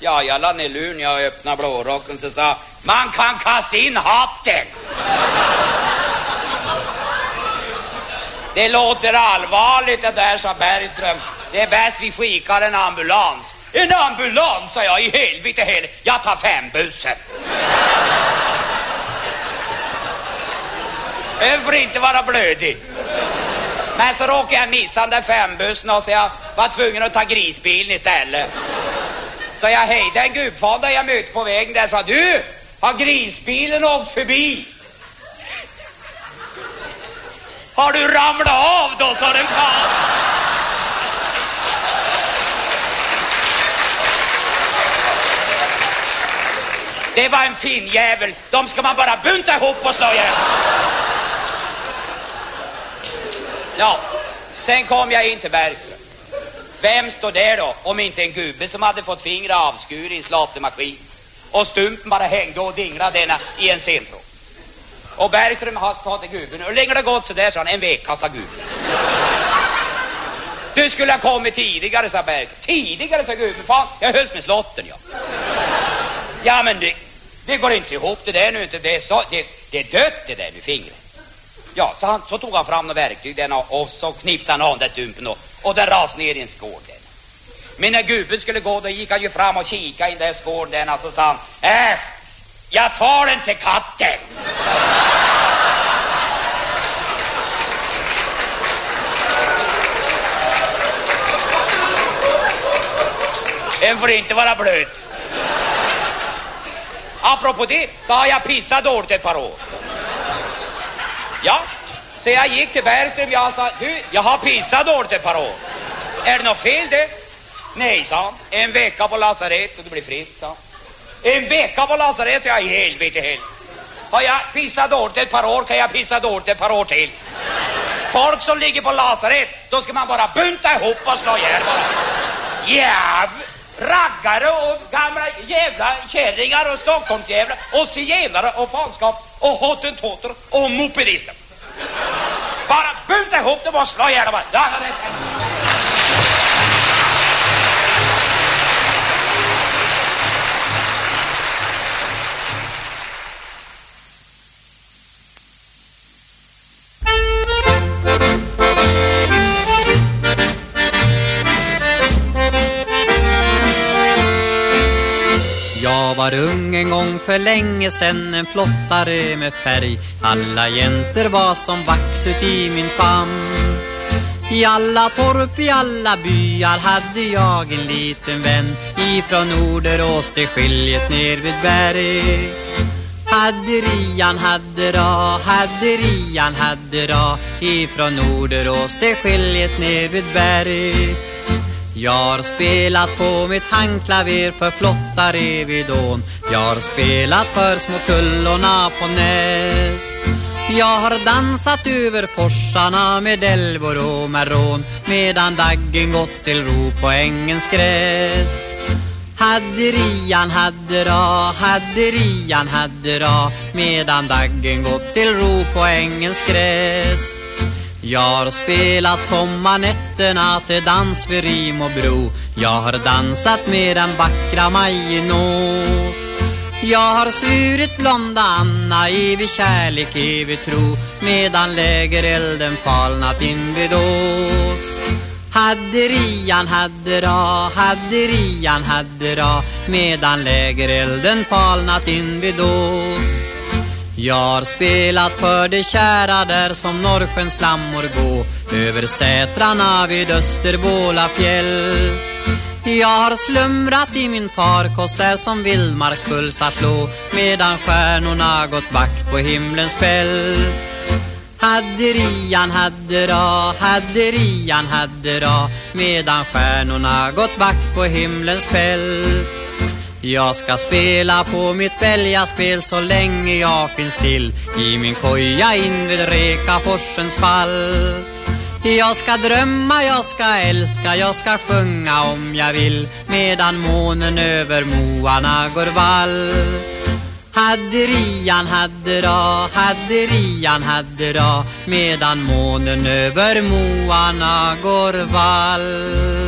Ja, jag la ner luren, jag öppnade blårocken och sa man kan kasta in hatten. Det låter allvarligt det där, sa Bergström. Det är bäst vi skickar en ambulans. En ambulans, sa jag, i helvete heller. Jag tar fembussen. Den får inte vara blödig. Men så råkade jag missa den där fembussen och så jag var tvungen att ta grisbilen istället. Så jag hejde en gubfader jag mötte på vägen där sa du, har grisbilen åkt förbi? Har du ramlat av då, sa den fan. Det var en fin jävel. De ska man bara bunta ihop och slå ihjäl. Ja, sen kom jag in till Bergström. Vem står där då, om inte en gubbe som hade fått fingrar avskur i en slatelmaskin och stumpen bara hängde och dinglade denna i en sentråd. Och Bergström sa till gubben, hur länge har det gått så där, sa han, en vecka, sa gubben. Du skulle ha kommit tidigare, sa Bergström. Tidigare, sa gubben. Fan, jag hölls med slotten, ja. Ja, men det, det går inte ihop det där nu inte. Det så, det, det är dött det där nu, fingret. Ja, så, han, så tog han fram några verktyg den och, och så knipsade han av den stumpen och, och den ras ner i en skål den. Men när gubben skulle gå då gick han ju fram och kika i den skålen den och så sa han Äsch, jag tar den till katten. Den får inte vara blöt. Apropå det så har jag pissat dåligt ett par år. Ja, så jag gick till Bergström och sa, du, jag har pissat dåligt ett par år. Är det något fel det? Nej, sa han. En vecka på lasarett och du blir frisk, sa han. En vecka på lasarett, sa jag, i helvete heller. Har jag pissat dåligt ett par år kan jag pissa dåligt ett par år till. Folk som ligger på lasarett, då ska man bara bunta ihop och slå ihjäl bara. Jävlar! Raggare och gamla jävla kärringar och Stockholmsjävlar och zigenare och fanskap och hottentotter och mopedister. Bara bunta ihop dem och slå ihjäl dem. Jag var ung en gång för länge sen En flottare med färg. Alla jäntor var som vax ut i min famn. I alla torp, i alla byar Hade jag en liten vän. Ifrån Norderås till skiljet ner vid berg. Hadderian, haddera, hadderian, haddera Ifrån Norderås till skiljet ner vid berg jag har spelat på mitt handklaver för flottare vid ån Jag har spelat för små tullorna på Näs. Jag har dansat över forsarna med älvor och maron Medan daggen gått till ro på ängens gräs. Hade Rian, hade ra, hade Rian, hade ra Medan daggen gått till ro på ängens gräs jag har spelat sommarnätterna till dans vid Rim och bro. Jag har dansat med den vackra Majinås Jag har svurit blonda Anna evig kärlek, evig tro Medan lägerelden falnat in vid ås. Hade Rian, hade ra, hade Rian, hade ra Medan lägerelden falnat in vid ås jag har spelat för de kära där som Norrsjöns flammor gå Över sätrarna vid Österbåla fjäll Jag har slumrat i min farkost där som vildmarkspulsar slå Medan stjärnorna gått back på himlens fäll. hade Rian, hade ra, hade Rian, hade ra Medan stjärnorna gått back på himlens fäll jag ska spela på mitt bälgaspel så länge jag finns till. I min koja in vid Rekaforsens fall. Jag ska drömma, jag ska älska, jag ska sjunga om jag vill. Medan månen över moarna går vall. Hade Rian, hade ra, hade Rian, hade ra Medan månen över moarna går vall.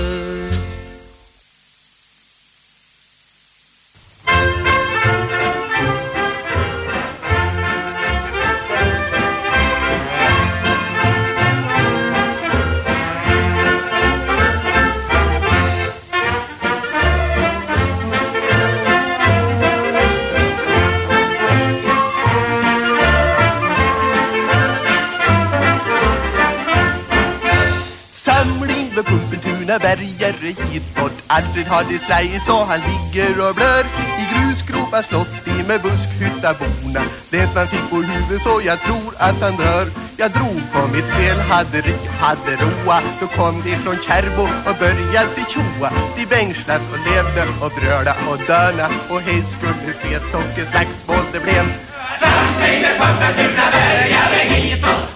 Pumpentuna bergare hit Alfred har det slajigt så han ligger och blör I grusgropar slåss de med buskhyttaborna Det man fick på huvudet så jag tror att han dör. Jag drog på mitt fel, hade ri, hade roa. Då kom de från Kärbo och började tjoa. Vi bängslat och levde och bröla och döna. Och hej skulle se Tocke slagsmål det blev.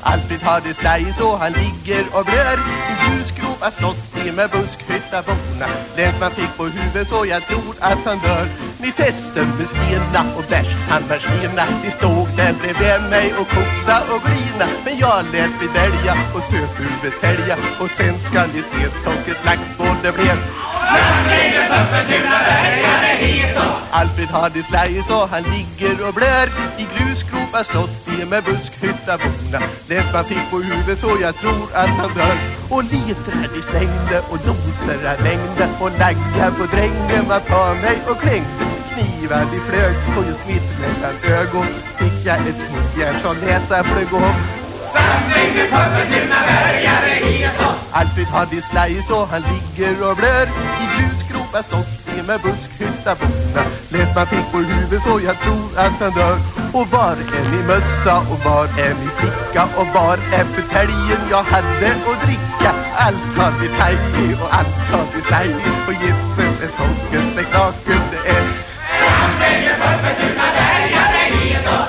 Alfred har det slaj så han ligger och blör I grusgrova slåss de med buskhyttaborna. Länsman fick på huvudet så jag tror att han dör. Ni fäste med stena och bärshandlarskena Ni stod där bredvid mig och kosa och glina Men jag lät mig välja och söp huvudet tälja. Och sen ska ni se Tockes slagsmål det blev Alfred har det slaj så han ligger och blör I grusgropar slåss de med buskhytta bona fick på huvudet så jag tror att han dör. Och litrar de slängde och doser längde Och naggar på drängen var på mig och klängde. Knivar de flög och just mitt mellan ögon Fick jag ett knogjärn som näsa flög om. Alfred har det slaj så han ligger och blör. I grusgropa slåss de med buskhytta bona man fick på huvudet så jag tror att han dör. Och var är min mössa och var är min flicka Och var är buteljen jag hade att dricka? Allt har vi tajt och allt har vi slaj Och gissen är Tockes spektakel det är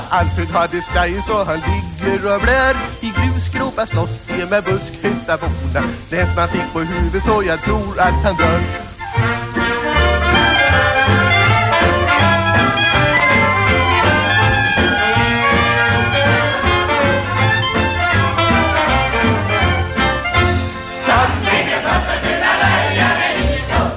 Alfred har det slaj så han ligger och blör. I grusgropar slåss de med buskhytta bona Länsman fick på huvudet så jag tror att han dör.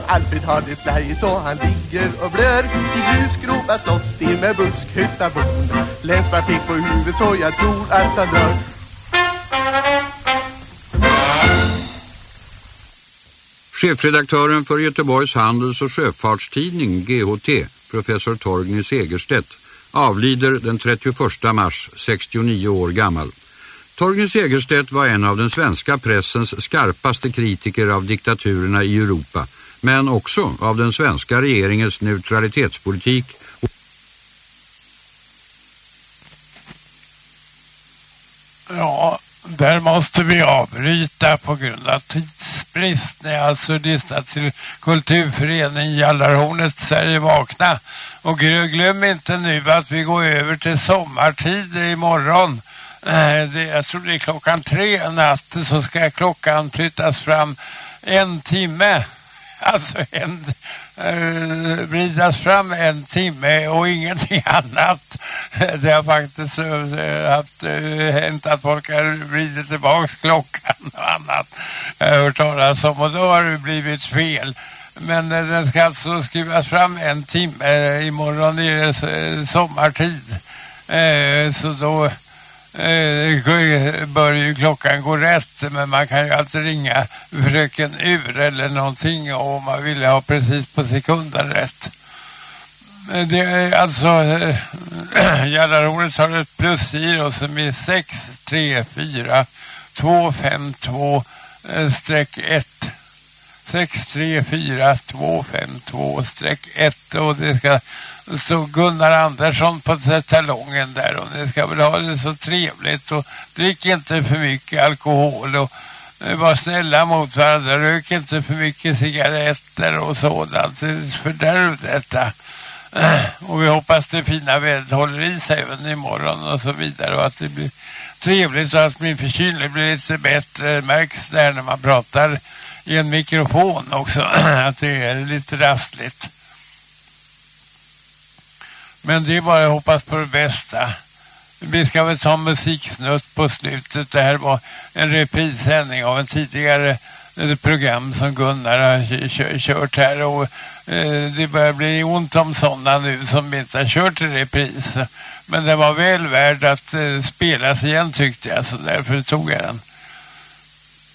Alfred har det slaj så han ligger och blör. I grusgropar slåss de med buskhytta bona Länsman fick på huvudet så jag tror att han dör. Chefredaktören för Göteborgs handels- och sjöfartstidning GHT, professor Torgny Segerstedt, avlider den 31 mars, 69 år gammal. Torgny Segerstedt var en av den svenska pressens skarpaste kritiker av diktaturerna i Europa, men också av den svenska regeringens neutralitetspolitik Ja, där måste vi avbryta på grund av tidsbrist. Ni har alltså lyssnat till Kulturföreningen Jallarhornet Sverige vakna. Och glöm inte nu att vi går över till sommartid imorgon. Eh, jag tror det är klockan tre natt så ska klockan flyttas fram en timme. Alltså en, Eh, vridas fram en timme och ingenting annat. Det har faktiskt eh, haft, eh, hänt att folk har vridit tillbaks klockan och annat. Jag har hört talas om och då har det blivit fel. Men den ska alltså skrivas fram en timme. Imorgon är det sommartid. Så då eh, bör ju klockan gå rätt men man kan ju alltid ringa fröken ur eller någonting om man vill ha precis på sekunden rätt. Eh, det är alltså eh, äh, Jallarhornet har ett plusgiro som är 6 3 4 2 5 2 streck 1 6 3 4 2 5 2 streck 1 och det ska så Gunnar Andersson på salongen där och ni ska väl ha det så trevligt och drick inte för mycket alkohol och eh, var snälla mot varandra, rök inte för mycket cigaretter och sådant, fördärv detta. Och vi hoppas det fina vädret håller i sig även imorgon och så vidare och att det blir trevligt så att min förkylning blir lite bättre. Det Märks där när man pratar i en mikrofon också att det är lite rastligt. Men det är bara att hoppas på det bästa. Vi ska väl ta musiksnutt på slutet. Det här var en reprissändning av en tidigare eh, program som Gunnar har kört här och eh, det börjar bli ont om sådana nu som inte har kört i repris. Men det var väl värd att eh, spelas igen tyckte jag så därför tog jag den.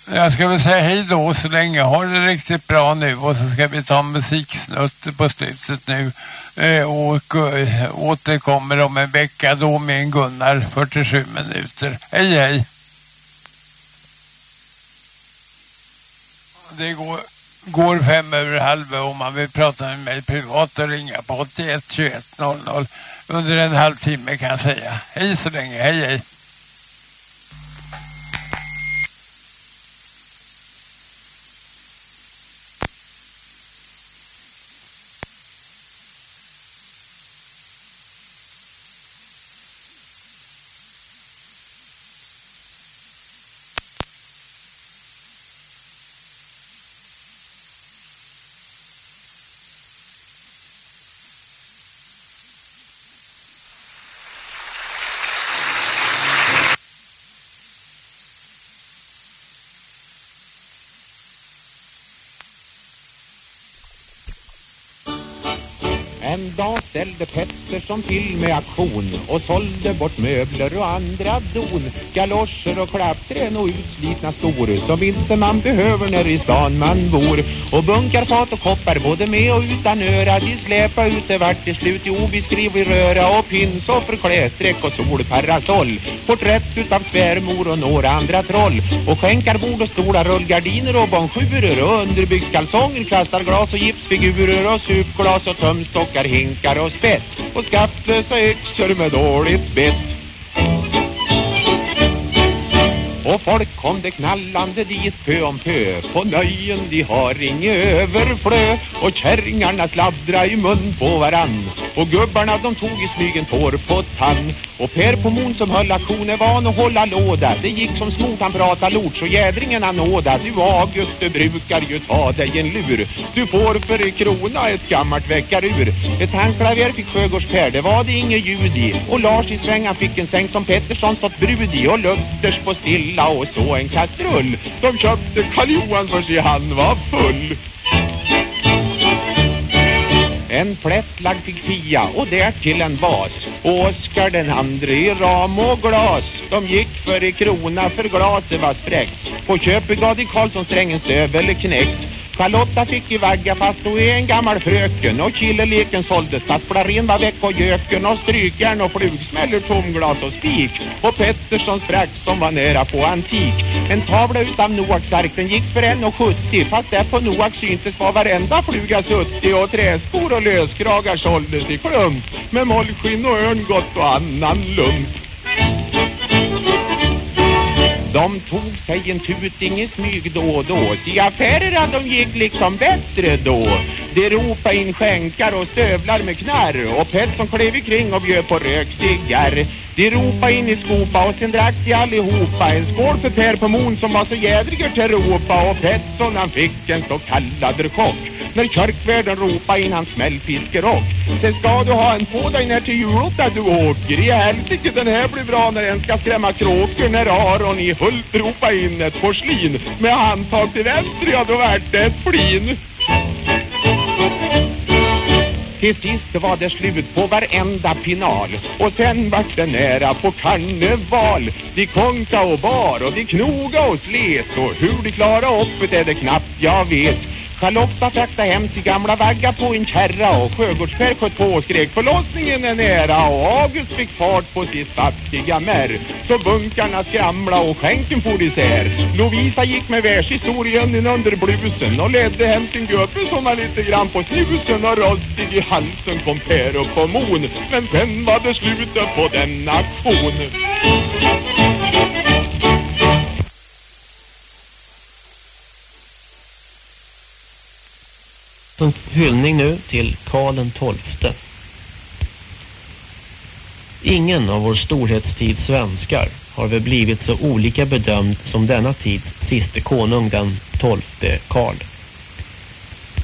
Jag ska väl säga hej då så länge. Ha det riktigt bra nu och så ska vi ta musiksnutt på slutet nu. Eh, och eh, återkommer om en vecka då med en Gunnar 47 minuter. Hej hej! Det går, går fem över halv om man vill prata med mig privat och ringa på 81 21 00 under en halvtimme kan jag säga. Hej så länge, hej hej! Dag Pettersson till med aktion och sålde bort möbler och andra don. Galoscher och klappträn och utslitna skor som inte man behöver när i stan man bor. Och bunkar, fat och koppar både med och utan öra. De släpa ut det vart till slut i obeskrivlig röra och pinsoffer, klästräck och solparasoll. Porträtt utav svärmor och några andra troll. Och skänkar, bord och stolar, rullgardiner och bonjurer och underbyggskalsonger, kastarglas och gipsfigurer och supglas och tömstockar, hinkar och spett. Och skattlösa yxor med dåligt bett. Och folk kom det knallande dit pö om pö På nöjen de har inget överflö. Och kärringarna sladdra i mun på varann. Och gubbarna de tog i smygen tår på tann. Och Per på mon som höll aktion är van att hålla låda. Det gick som smort han prata lort så jädringen han nåda. Du August du brukar ju ta dig en lur. Du får för en krona ett gammalt väckarur. Ett handklaver fick Sjögårds Per det var det inget ljud i. Och Lars i svängan fick en säng som Pettersson stått brud i. Och Luthers på villa och så en kastrull. De köpte Karl Johan för sig han var full. En plättlagd fick Pia och därtill en vas. Och Oskar den andre i ram och glas. De gick för i krona för glaset var spräckt På köpet gav de Karlsson strängen stövel knäckt Charlotta fick i vagga fast hon är en gammal fröken. Och killeleken såldes Stadsplarin var väck och göken. Och strykjärn och flugsmäller tomglas och spik. Och Petterssons frack som var nära på antik. En tavla utav Noaks ark den gick för 1,70 Fast där på Noaks syntes var varenda fluga suttig Och träskor och löskragar såldes i klump. Med mollskinn och örngott och annan lump de tog sig en tuting i smyg då och då. I affärerna de gick liksom bättre då. De ropa' in skänkar och stövlar med knarr. Och Petson klev kring och bjöd på rökcigarr. De ropa' in i skopa och sen drack de allihopa. En skål för Per på Mon som var så jädriger till ropa. Och Petson han fick en så kallad chock. När kyrkvärden ropa in hans smällfiskerock. Sen ska du ha en på dig när till julotta du åker. I helsike den här blir bra när en ska skrämma kråkor När Aron i Hult ropa in ett porslin. Med handtag till vänster, ja då vart det ett flin till sist var det slut på varenda final. Och sen vart det nära på karneval. De konka och bar och de knoga och slet. Och hur de klara upp det är det knappt jag vet. Charlotta fraktade hem sin gamla vagga på en kärra och Sjögårdskär sköt på och skrek förlossningen är nära och August fick fart på sitt fattiga märr så bunkarna skramla och skänken for isär. Lovisa gick med världshistorien in under blusen och ledde hem sin gubbe som var lite grann på snusen och rostig i halsen kom Per upp på mon. Men sen var det slutet på den aktion En hyllning nu till Karl den XII. Ingen av vår storhetstids svenskar har väl blivit så olika bedömd som denna tids siste konung den tolfte Karl.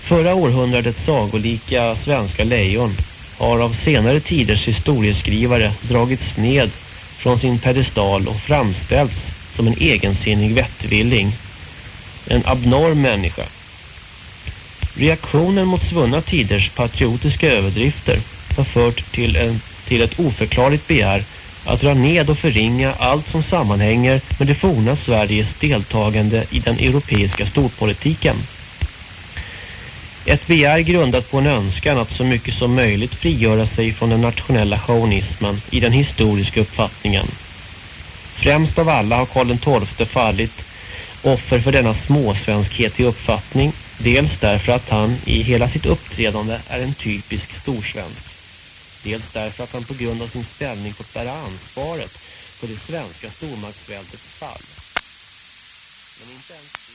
Förra århundradets sagolika svenska lejon har av senare tiders historieskrivare dragits ned från sin pedestal och framställts som en egensinnig vettvilling. En abnorm människa Reaktionen mot svunna tiders patriotiska överdrifter har fört till, en, till ett oförklarligt begär att dra ned och förringa allt som sammanhänger med det forna Sveriges deltagande i den europeiska storpolitiken. Ett begär grundat på en önskan att så mycket som möjligt frigöra sig från den nationella chauvinismen i den historiska uppfattningen. Främst av alla har Karl XII fallit offer för denna småsvenskhet i uppfattning Dels därför att han i hela sitt uppträdande är en typisk storsvensk. Dels därför att han på grund av sin ställning fått bära ansvaret för det svenska stormaktsväldets fall. Men inte ens